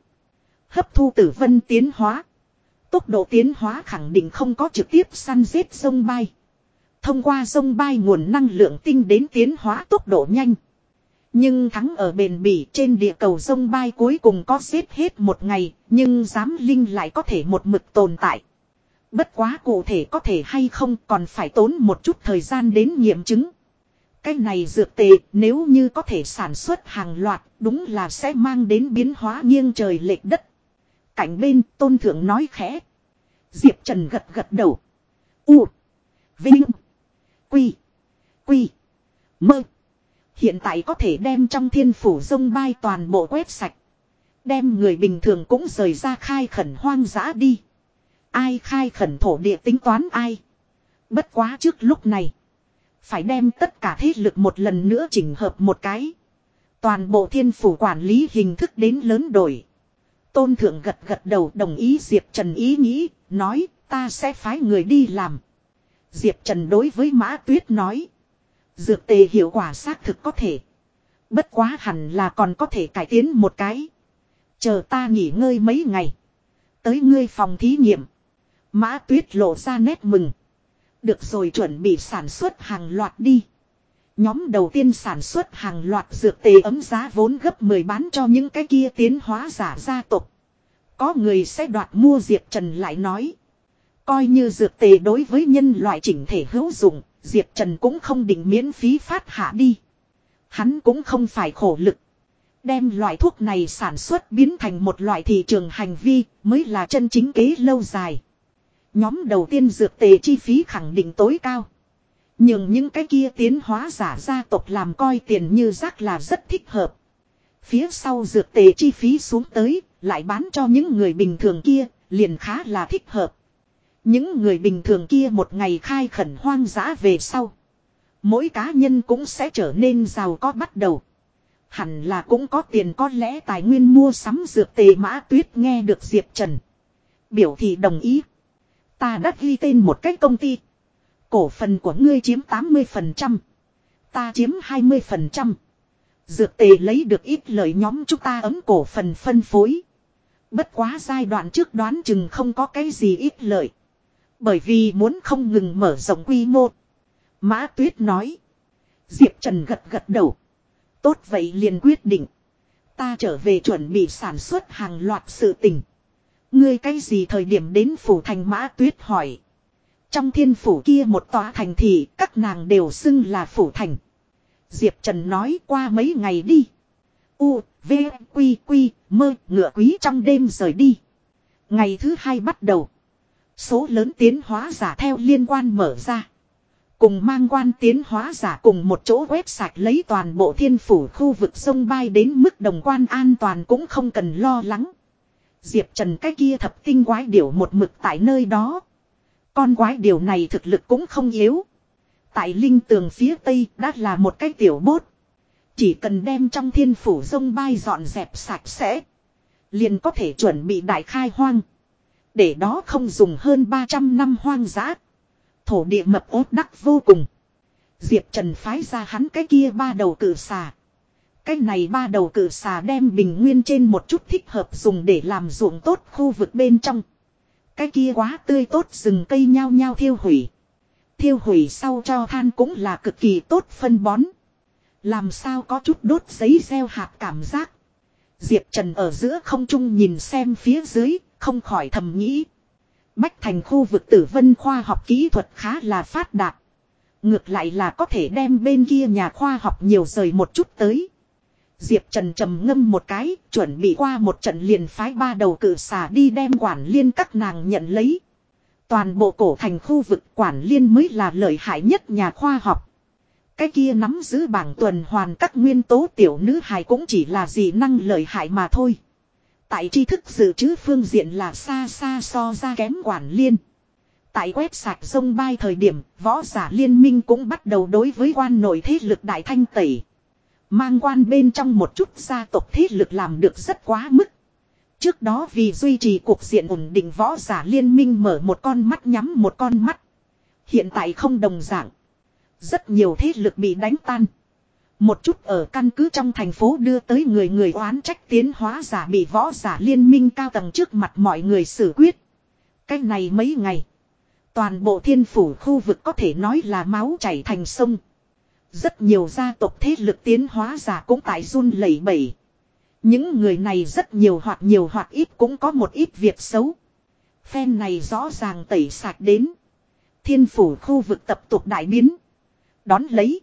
Hấp thu tử vân tiến hóa. Tốc độ tiến hóa khẳng định không có trực tiếp săn giết sông bay. Thông qua sông bay nguồn năng lượng tinh đến tiến hóa tốc độ nhanh. Nhưng thắng ở bền bỉ trên địa cầu sông bay cuối cùng có xếp hết một ngày, nhưng giám linh lại có thể một mực tồn tại. Bất quá cụ thể có thể hay không còn phải tốn một chút thời gian đến nghiệm chứng. Cái này dược tệ nếu như có thể sản xuất hàng loạt đúng là sẽ mang đến biến hóa nghiêng trời lệch đất cạnh bên, tôn thượng nói khẽ. Diệp Trần gật gật đầu. U. Vinh. Quy. Quy. Mơ. Hiện tại có thể đem trong thiên phủ sông bay toàn bộ quét sạch. Đem người bình thường cũng rời ra khai khẩn hoang dã đi. Ai khai khẩn thổ địa tính toán ai. Bất quá trước lúc này. Phải đem tất cả thế lực một lần nữa chỉnh hợp một cái. Toàn bộ thiên phủ quản lý hình thức đến lớn đổi. Tôn thượng gật gật đầu đồng ý Diệp Trần ý nghĩ, nói ta sẽ phái người đi làm. Diệp Trần đối với Mã Tuyết nói. Dược tề hiệu quả xác thực có thể. Bất quá hẳn là còn có thể cải tiến một cái. Chờ ta nghỉ ngơi mấy ngày. Tới ngươi phòng thí nghiệm. Mã Tuyết lộ ra nét mừng. Được rồi chuẩn bị sản xuất hàng loạt đi. Nhóm đầu tiên sản xuất hàng loạt dược tề ấm giá vốn gấp 10 bán cho những cái kia tiến hóa giả gia tộc. Có người sẽ đoạt mua Diệp Trần lại nói. Coi như dược tề đối với nhân loại chỉnh thể hữu dụng, Diệp Trần cũng không định miễn phí phát hạ đi. Hắn cũng không phải khổ lực. Đem loại thuốc này sản xuất biến thành một loại thị trường hành vi mới là chân chính kế lâu dài. Nhóm đầu tiên dược tề chi phí khẳng định tối cao. Nhưng những cái kia tiến hóa giả gia tộc làm coi tiền như rác là rất thích hợp. Phía sau dược tề chi phí xuống tới, lại bán cho những người bình thường kia, liền khá là thích hợp. Những người bình thường kia một ngày khai khẩn hoang dã về sau. Mỗi cá nhân cũng sẽ trở nên giàu có bắt đầu. Hẳn là cũng có tiền có lẽ tài nguyên mua sắm dược tề mã tuyết nghe được Diệp Trần. Biểu thị đồng ý. Ta đã ghi tên một cách công ty. Cổ phần của ngươi chiếm 80%. Ta chiếm 20%. Dược tề lấy được ít lợi nhóm chúng ta ấm cổ phần phân phối. Bất quá giai đoạn trước đoán chừng không có cái gì ít lợi. Bởi vì muốn không ngừng mở rộng quy mô. Mã Tuyết nói. Diệp Trần gật gật đầu. Tốt vậy liền quyết định. Ta trở về chuẩn bị sản xuất hàng loạt sự tình. Ngươi cái gì thời điểm đến phủ thành Mã Tuyết hỏi. Trong thiên phủ kia một tòa thành thị các nàng đều xưng là phủ thành. Diệp Trần nói qua mấy ngày đi. U, V, Quy, Quy, mơ, ngựa quý trong đêm rời đi. Ngày thứ hai bắt đầu. Số lớn tiến hóa giả theo liên quan mở ra. Cùng mang quan tiến hóa giả cùng một chỗ quét sạch lấy toàn bộ thiên phủ khu vực sông bay đến mức đồng quan an toàn cũng không cần lo lắng. Diệp Trần cái kia thập tinh quái điểu một mực tại nơi đó. Con quái điều này thực lực cũng không yếu. Tại linh tường phía tây đã là một cái tiểu bốt. Chỉ cần đem trong thiên phủ sông bay dọn dẹp sạch sẽ. Liền có thể chuẩn bị đại khai hoang. Để đó không dùng hơn 300 năm hoang dã. Thổ địa mập ốt đắc vô cùng. Diệp Trần phái ra hắn cái kia ba đầu cử xà. Cái này ba đầu cử xà đem bình nguyên trên một chút thích hợp dùng để làm ruộng tốt khu vực bên trong. Cái kia quá tươi tốt rừng cây nhao nhao thiêu hủy. Thiêu hủy sau cho than cũng là cực kỳ tốt phân bón. Làm sao có chút đốt giấy gieo hạt cảm giác. Diệp Trần ở giữa không trung nhìn xem phía dưới, không khỏi thầm nghĩ. Bách thành khu vực tử vân khoa học kỹ thuật khá là phát đạt. Ngược lại là có thể đem bên kia nhà khoa học nhiều rời một chút tới. Diệp Trần trầm ngâm một cái, chuẩn bị qua một trận liền phái ba đầu cử xả đi đem quản liên các nàng nhận lấy. Toàn bộ cổ thành khu vực quản liên mới là lợi hại nhất nhà khoa học. Cái kia nắm giữ bảng tuần hoàn các nguyên tố tiểu nữ hài cũng chỉ là dị năng lợi hại mà thôi. Tại tri thức dự trữ phương diện là xa xa so ra kém quản liên. Tại quét sạch sông bay thời điểm, võ giả liên minh cũng bắt đầu đối với quan nội thế lực đại thanh tẩy. Mang quan bên trong một chút gia tộc thế lực làm được rất quá mức. Trước đó vì duy trì cuộc diện ổn định võ giả liên minh mở một con mắt nhắm một con mắt. Hiện tại không đồng dạng. Rất nhiều thế lực bị đánh tan. Một chút ở căn cứ trong thành phố đưa tới người người oán trách tiến hóa giả bị võ giả liên minh cao tầng trước mặt mọi người xử quyết. cách này mấy ngày. Toàn bộ thiên phủ khu vực có thể nói là máu chảy thành sông. Rất nhiều gia tộc thế lực tiến hóa giả cũng tại run lẩy bẩy. Những người này rất nhiều hoặc nhiều hoặc ít cũng có một ít việc xấu. Phen này rõ ràng tẩy sạch đến. Thiên phủ khu vực tập tục đại biến. Đón lấy.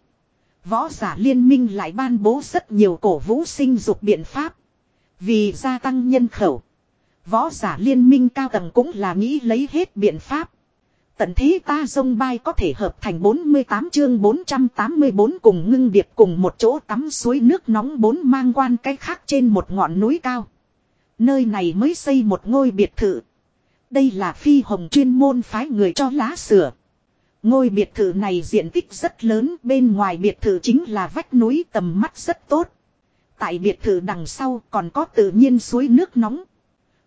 Võ giả liên minh lại ban bố rất nhiều cổ vũ sinh dục biện pháp. Vì gia tăng nhân khẩu. Võ giả liên minh cao tầng cũng là nghĩ lấy hết biện pháp. Tận thế ta sông bay có thể hợp thành 48 chương 484 cùng ngưng điệp cùng một chỗ tắm suối nước nóng bốn mang quan cái khác trên một ngọn núi cao. Nơi này mới xây một ngôi biệt thự. Đây là phi hồng chuyên môn phái người cho lá sửa. Ngôi biệt thự này diện tích rất lớn, bên ngoài biệt thự chính là vách núi tầm mắt rất tốt. Tại biệt thự đằng sau còn có tự nhiên suối nước nóng.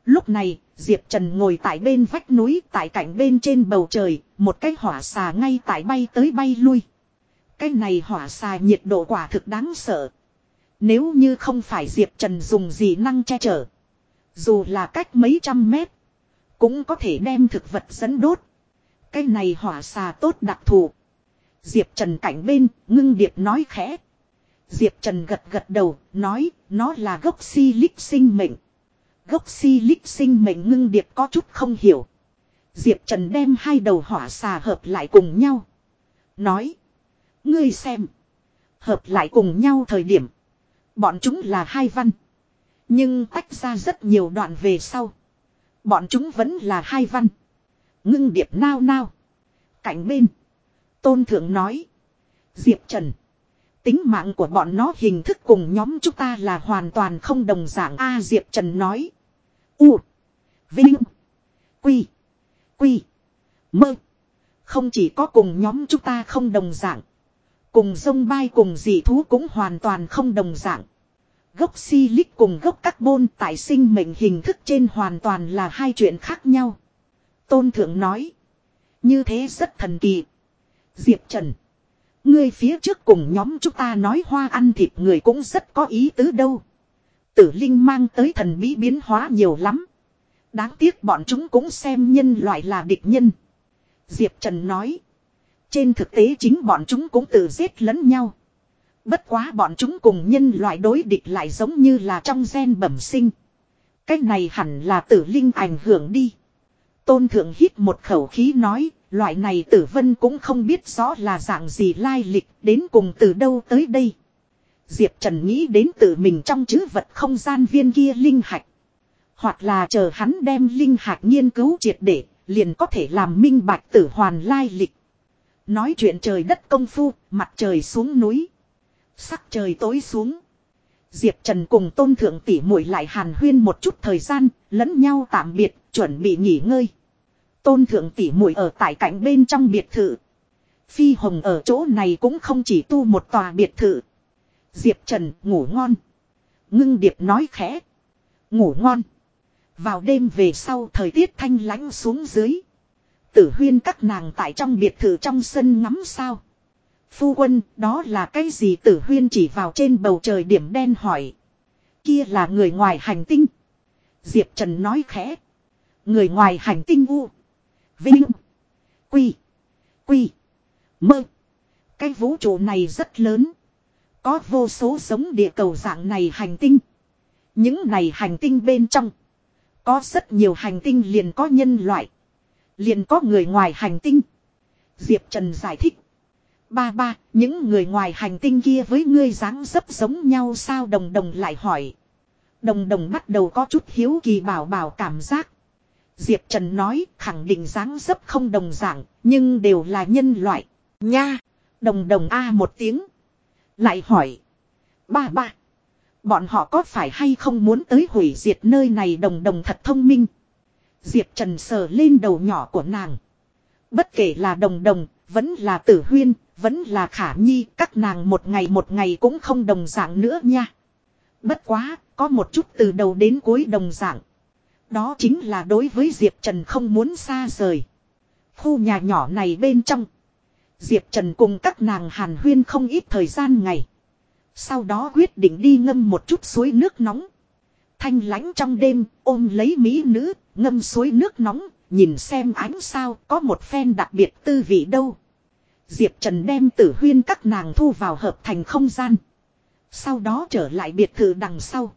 Lúc này, Diệp Trần ngồi tại bên vách núi tại cạnh bên trên bầu trời, một cái hỏa xà ngay tại bay tới bay lui. Cái này hỏa xà nhiệt độ quả thực đáng sợ. Nếu như không phải Diệp Trần dùng gì năng che chở. Dù là cách mấy trăm mét, cũng có thể đem thực vật dẫn đốt. Cái này hỏa xà tốt đặc thù. Diệp Trần cạnh bên, ngưng điệp nói khẽ. Diệp Trần gật gật đầu, nói, nó là gốc si lích sinh mệnh. Gốc si lích sinh mệnh ngưng điệp có chút không hiểu. Diệp Trần đem hai đầu hỏa xà hợp lại cùng nhau. Nói. Ngươi xem. Hợp lại cùng nhau thời điểm. Bọn chúng là hai văn. Nhưng tách ra rất nhiều đoạn về sau. Bọn chúng vẫn là hai văn. Ngưng điệp nao nao. Cạnh bên. Tôn thượng nói. Diệp Trần. Tính mạng của bọn nó hình thức cùng nhóm chúng ta là hoàn toàn không đồng dạng. A Diệp Trần nói. U. Vinh. Quy. Quy. Mơ. Không chỉ có cùng nhóm chúng ta không đồng dạng. Cùng sông bay cùng dị thú cũng hoàn toàn không đồng dạng. Gốc silic cùng gốc carbon tại sinh mệnh hình thức trên hoàn toàn là hai chuyện khác nhau. Tôn thượng nói. Như thế rất thần kỳ. Diệp Trần. Ngươi phía trước cùng nhóm chúng ta nói hoa ăn thịt người cũng rất có ý tứ đâu. Tử Linh mang tới thần bí biến hóa nhiều lắm. Đáng tiếc bọn chúng cũng xem nhân loại là địch nhân. Diệp Trần nói. Trên thực tế chính bọn chúng cũng tự giết lẫn nhau. Bất quá bọn chúng cùng nhân loại đối địch lại giống như là trong gen bẩm sinh. Cái này hẳn là tử linh ảnh hưởng đi. Tôn thượng hít một khẩu khí nói, loại này tử vân cũng không biết rõ là dạng gì lai lịch, đến cùng từ đâu tới đây. Diệp Trần nghĩ đến tự mình trong chữ vật không gian viên kia linh hạch. Hoặc là chờ hắn đem linh hạch nghiên cứu triệt để, liền có thể làm minh bạch tử hoàn lai lịch. Nói chuyện trời đất công phu, mặt trời xuống núi. Sắc trời tối xuống. Diệp Trần cùng tôn thượng tỷ muội lại hàn huyên một chút thời gian, lẫn nhau tạm biệt, chuẩn bị nghỉ ngơi. Tôn thượng tỷ muội ở tại cạnh bên trong biệt thự. Phi Hồng ở chỗ này cũng không chỉ tu một tòa biệt thự. Diệp Trần ngủ ngon. Ngưng Điệp nói khẽ. Ngủ ngon. Vào đêm về sau thời tiết thanh lãnh xuống dưới. Tử huyên các nàng tại trong biệt thự trong sân ngắm sao. Phu quân, đó là cái gì tử huyên chỉ vào trên bầu trời điểm đen hỏi. Kia là người ngoài hành tinh. Diệp Trần nói khẽ. Người ngoài hành tinh u. Vinh. Quy. Quy. Mơ. Cái vũ trụ này rất lớn. Có vô số giống địa cầu dạng này hành tinh. Những này hành tinh bên trong. Có rất nhiều hành tinh liền có nhân loại. Liền có người ngoài hành tinh. Diệp Trần giải thích. Ba ba, những người ngoài hành tinh kia với ngươi dáng dấp giống nhau sao đồng đồng lại hỏi. Đồng đồng bắt đầu có chút hiếu kỳ bảo bảo cảm giác. Diệp Trần nói khẳng định dáng dấp không đồng dạng, nhưng đều là nhân loại. Nha, đồng đồng A một tiếng. Lại hỏi. Ba ba. Bọn họ có phải hay không muốn tới hủy diệt nơi này đồng đồng thật thông minh. Diệp Trần sờ lên đầu nhỏ của nàng. Bất kể là đồng đồng, vẫn là tử huyên, vẫn là khả nhi, các nàng một ngày một ngày cũng không đồng dạng nữa nha. Bất quá, có một chút từ đầu đến cuối đồng dạng. Đó chính là đối với Diệp Trần không muốn xa rời. Khu nhà nhỏ này bên trong. Diệp Trần cùng các nàng hàn huyên không ít thời gian ngày. Sau đó quyết định đi ngâm một chút suối nước nóng. Thanh lánh trong đêm, ôm lấy mỹ nữ, ngâm suối nước nóng, nhìn xem ánh sao có một phen đặc biệt tư vị đâu. Diệp Trần đem tử huyên các nàng thu vào hợp thành không gian. Sau đó trở lại biệt thự đằng sau.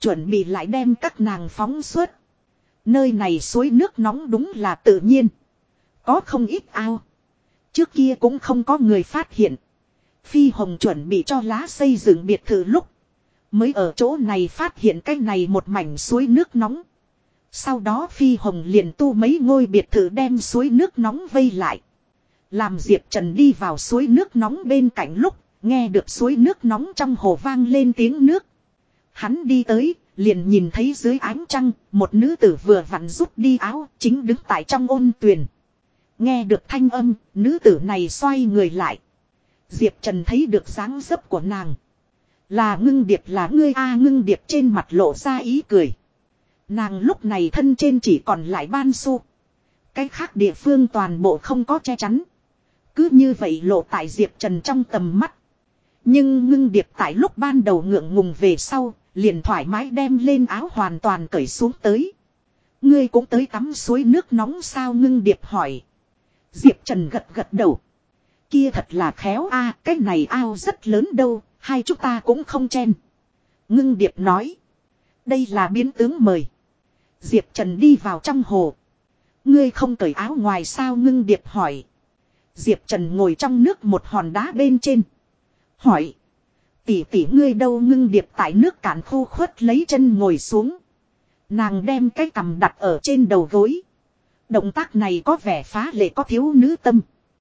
Chuẩn bị lại đem các nàng phóng suốt. Nơi này suối nước nóng đúng là tự nhiên. Có không ít ao. Trước kia cũng không có người phát hiện. Phi Hồng chuẩn bị cho lá xây dựng biệt thự lúc. Mới ở chỗ này phát hiện cái này một mảnh suối nước nóng. Sau đó Phi Hồng liền tu mấy ngôi biệt thự đem suối nước nóng vây lại. Làm Diệp Trần đi vào suối nước nóng bên cạnh lúc, nghe được suối nước nóng trong hồ vang lên tiếng nước. Hắn đi tới, liền nhìn thấy dưới ánh trăng, một nữ tử vừa vặn rút đi áo, chính đứng tại trong ôn tuyền. Nghe được thanh âm, nữ tử này xoay người lại. Diệp Trần thấy được dáng dấp của nàng. Là ngưng điệp là ngươi a ngưng điệp trên mặt lộ ra ý cười. Nàng lúc này thân trên chỉ còn lại ban su. Cái khác địa phương toàn bộ không có che chắn. Cứ như vậy lộ tại Diệp Trần trong tầm mắt. Nhưng ngưng điệp tại lúc ban đầu ngượng ngùng về sau, liền thoải mái đem lên áo hoàn toàn cởi xuống tới. Ngươi cũng tới tắm suối nước nóng sao ngưng điệp hỏi. Diệp Trần gật gật đầu. Kia thật là khéo a cái này ao rất lớn đâu, hai chúng ta cũng không chen. Ngưng điệp nói. Đây là biến tướng mời. Diệp Trần đi vào trong hồ. Ngươi không cởi áo ngoài sao ngưng điệp hỏi. Diệp Trần ngồi trong nước một hòn đá bên trên. Hỏi. Tỷ tỷ ngươi đâu ngưng điệp tại nước cạn khô khuất lấy chân ngồi xuống. Nàng đem cái cầm đặt ở trên đầu gối. Động tác này có vẻ phá lệ có thiếu nữ tâm.